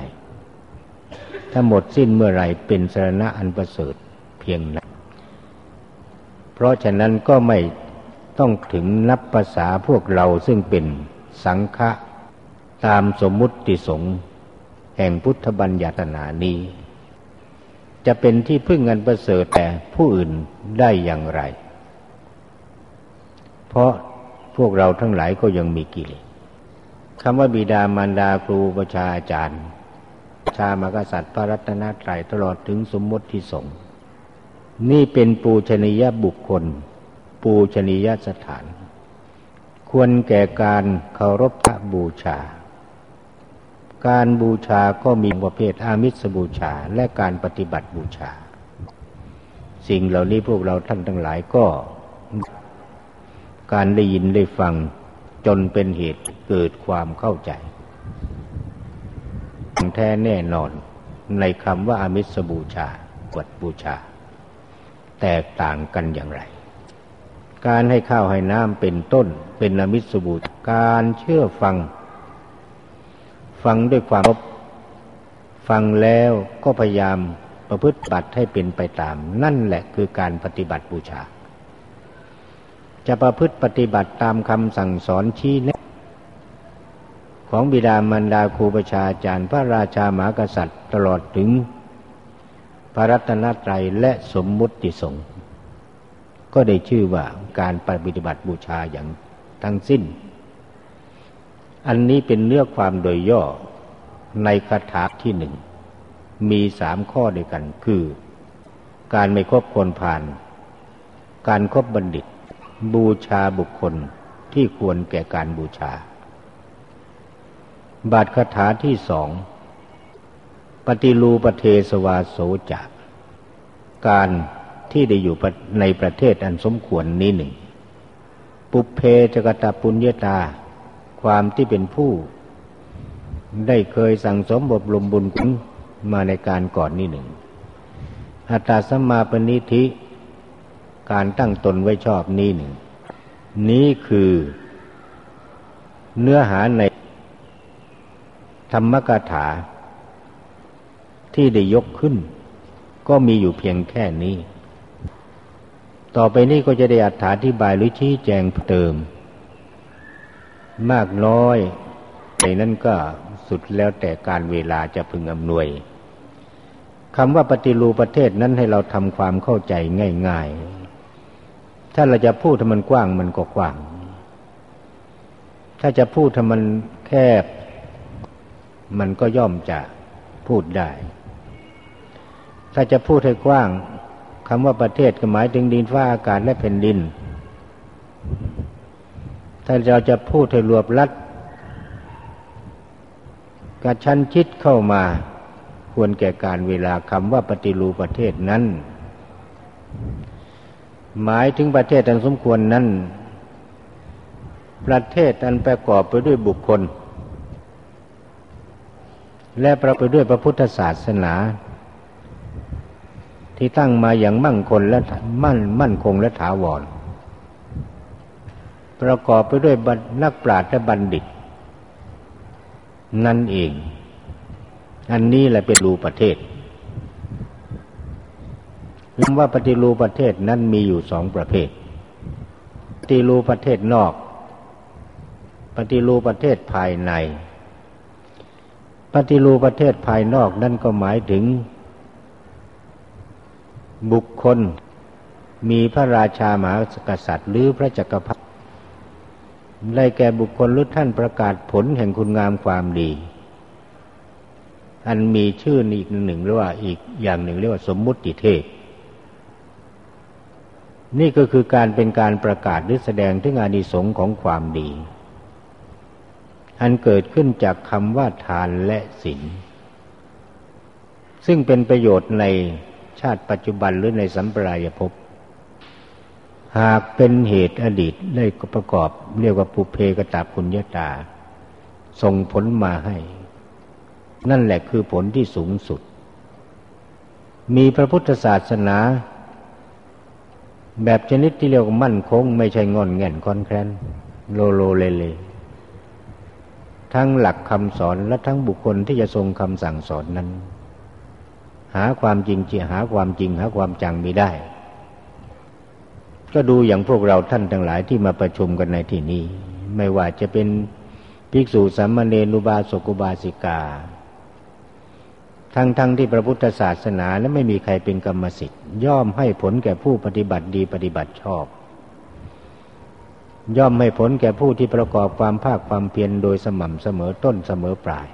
ถ้าหมดสิ้นเมื่อไรเป็นสรณะอันประเสริฐเพียงนั้นเพราะฉะนั้นก็ไม่ต้องถึงนับภาษาพวกเราซึ่งเป็นสังฆะตามสมมุติสงฆ์แห่งพุทธบัญญัตินานี้ จะเป็นที่พึ่งเงินประเสริฐแต่ผู้อื่นได้อย่างไร เพราะพวกเราทั้งหลายก็ยังมีกิเลสคำว่าบิดามารดาครูประชาอาจารย์ ชามกษัตริย์พระรัตนตรัยตลอดถึงสมมติที่สงนี่เป็นปูชนียบุคคล ปูชนียสถาน ควรแก่การเคารพพระบูชา การบูชาก็มีประเภทอามิสบูชาและการปฏิบัติบูชา สิ่งเหล่านี้พวกเราท่านทั้งหลายก็ การได้ยินได้ฟังจนเป็นเหตุเกิดความเข้าใจ แท้แน่นอนในคำว่าอามิสบูชากวดบูชา แตกต่างกันอย่างไร การให้ข้าวให้น้ำเป็นต้น เป็นอามิสบูชาการเชื่อฟัง ฟังด้วยความฟังแล้วก็พยายามประพฤติบัติให้เป็นไปตาม นั่นแหละคือการปฏิบัติบูชา จะประพฤติปฏิบัติตามคำสั่งสอนชี้แนะ ของบิดามารดาครูประชาจารย์ พระราชามหากษัตริย์ ตลอดถึงพระรัตนตรัยและสมมุติสงฆ์ก็ได้ชื่อว่าการปฏิบัติบูชาอย่างทั้งสิ้น อันนี้เป็นเนื้อความโดยย่อในคาถาที่หนึ่ง มีสามข้อด้วยกันคือ การไม่คบคนผ่าน การครบบัณฑิต บูชาบุคคลที่ควรแก่การบูชา บาทคาถาที่สอง ปฏิรูปเทสวาโสจักการที่ได้อยู่ในประเทศอันสมควรนี้หนึ่ง ปุเพจกตาปุญญาตา ความที่เป็นผู้ ได้เคยสั่งสมบบรมบุญคุณมาในการก่อนนี้หนึ่ง อัตตาสมมาปณิธิ การตั้งตนไว้ชอบนี้หนึ่ง นี้คือเนื้อหาใน ธรรมกถา ที่ได้ยกขึ้น ก็มีอยู่เพียงแค่นี้ ต่อไปนี้ก็จะได้อธิบายหรือชี้แจงเติม มากน้อยในนั้นก็สุดแล้วแต่การเวลาจะพึงอำนวยคำว่าปฏิรูปประเทศนั้นให้เราทำความเข้าใจง่าย ๆ ถ้าเราจะพูดถ้ามันกว้างมันก็กว้าง ถ้าจะพูดถ้ามันแคบ มันก็ย่อมจะพูดได้ ถ้าจะพูดให้กว้างคำว่าประเทศก็หมายถึงดินฟ้าอากาศและแผ่นดิน ถ้าเราจะพูดให้รวบลัดกระชั้นชิดเข้ามาควรแก่การเวลาคำว่าปฏิรูปประเทศนั้น หมายถึงประเทศอันสมควรนั้น ประเทศอันประกอบไปด้วยบุคคล และประกอบไปด้วยพระพุทธศาสนา ที่ตั้งมาอย่างมั่งคงและมั่นมั่นคงและถาวร ประกอบไปด้วยนักปราชญ์และบัณฑิต นั่นเอง อันนี้แหละเป็นรูประเทศคำว่าปฏิรูปประเทศนั้นมีอยู่สองประเภท ปฏิรูปประเทศนอก ปฏิรูปประเทศภายใน ฏิรูปประเทศภายนอกนั่นก็หมายถึง บุคคลมีพระราชามหากษัตริย์ หรือพระจักรพรรดิได้แก่บุคคลหรือท่านประกาศผลแห่งคุณงามความดี อันมีชื่ออีกหนึ่งเรียกว่าอีกอย่างหนึ่งเรียกว่าสมมุติเทพนี่ก็คือการเป็นการประกาศหรือแสดงถึงอานิสงส์ของความดี อันเกิดขึ้นจากคำว่าทานและศีลซึ่งเป็นประโยชน์ในชาติปัจจุบันหรือในสัมปรายภพหากเป็นเหตุอดีตได้ประกอบเรียกว่าปุเพกตาปุญญาตา ส่งผลมาให้ นั่นแหละคือผลที่สูงสุด มีพระพุทธศาสนา แบบชนิดที่เรียกว่ามั่นคง ไม่ใช่งอนแง่นคอนแคลนโลโลเลเล ทั้งหลักคำสอนและทั้งบุคคลที่จะทรงคำสั่งสอนนั้น หาความจริงจีหาความจริงหาความจังไม่ได้ ก็ดูอย่างพวกเราท่านทั้งหลายที่มาประชุมกันในที่นี้ ไม่ว่าจะเป็นภิกษุสามเณรุบาสกุบาสิกา ทั้งทั้งที่พระพุทธศาสนาและไม่มีใครเป็นกรรมสิทธิ์ย่อมให้ผลแก่ผู้ปฏิบัติดีปฏิบัติชอบ ย่อมให้ผลแก่ผู้ที่ประกอบความภาคความเพียรโดยสม่ำเสมอต้นเสมอปลาย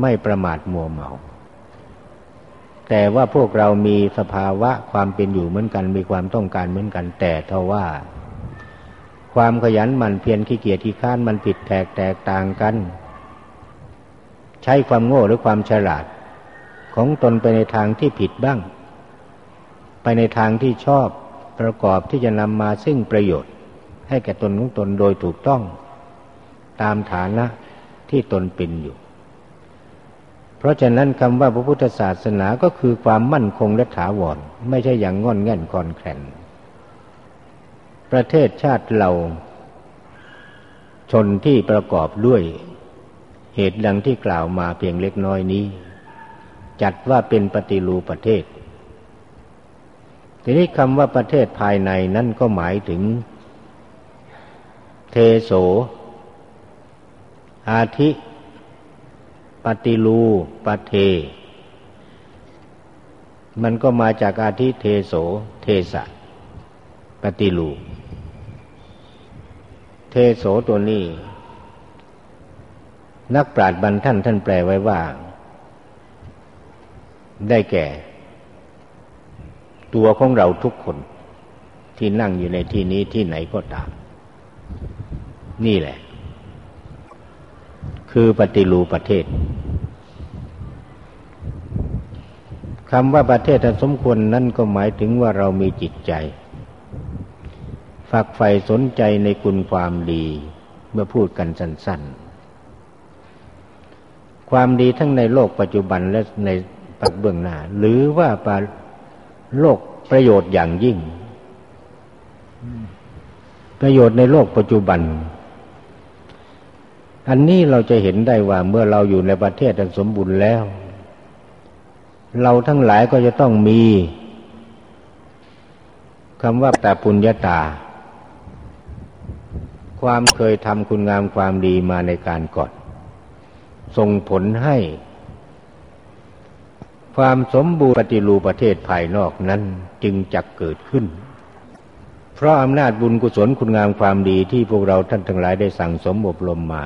ไม่ประมาทมัวเมา แต่ว่าพวกเรามีสภาวะความเป็นอยู่เหมือนกัน มีความต้องการเหมือนกัน แต่ทว่า ความขยันหมั่นเพียรขี้เกียจขี้ข้านมันผิดแตกแตกต่างกัน ใช้ความโง่หรือความฉลาด ของตนไปในทางที่ผิดบ้าง ไปในทางที่ชอบประกอบที่จะนำมาซึ่งประโยชน์ ให้แก่ตนของตนโดยถูกต้อง ตามฐานะที่ตนเป็นอยู่ เพราะฉะนั้นคำว่าพระพุทธศาสนาก็คือความมั่นคงและถาวร ไม่ใช่อย่างงอนแง่นคอนแคลนประเทศชาติเราชนที่ประกอบด้วยเหตุดังที่กล่าวมาเพียงเล็กน้อยนี้ จัดว่าเป็นปฏิรูปประเทศ ทีนี้คำว่าประเทศภายในนั่นก็หมายถึง เทโส อาทิ ปฏิรูปเท มันก็มาจากอาทิเทโส เทสะ ปฏิรูเทโสตัวนี้ นักปราชญ์บรรท่านท่านแปลไว้ว่า ได้แก่ ตัวของเราทุกคนที่นั่งอยู่ในที่นี้ที่ไหนก็ตาม นี่แหละ คือปฏิรูปประเทศคำว่าประเทศสมควรนั่นก็หมายถึงว่าเรามีจิตใจ ฝักใฝ่สนใจในคุณความดี เมื่อพูดกันสั้นๆ ความดีทั้งในโลกปัจจุบันและในปัจเบื้องหน้า หรือว่าโลกประโยชน์อย่างยิ่ง ประโยชน์ในโลกปัจจุบัน อันนี้เราจะเห็นได้ว่าเมื่อเราอยู่ในประเทศอันสมบูรณ์แล้ว เราทั้งหลายก็จะต้องมีคำว่าแต่ปุญญาตา ความเคยทำคุณงามความดีมาในการก่อนส่งผลให้ ความสมบูรณ์ปฏิรูปประเทศภายนอกนั้นจึงจะเกิดขึ้น เพราะอำนาจบุญกุศลคุณงามความดีที่พวกเราท่านทั้งหลายได้สั่งสมอบรมมา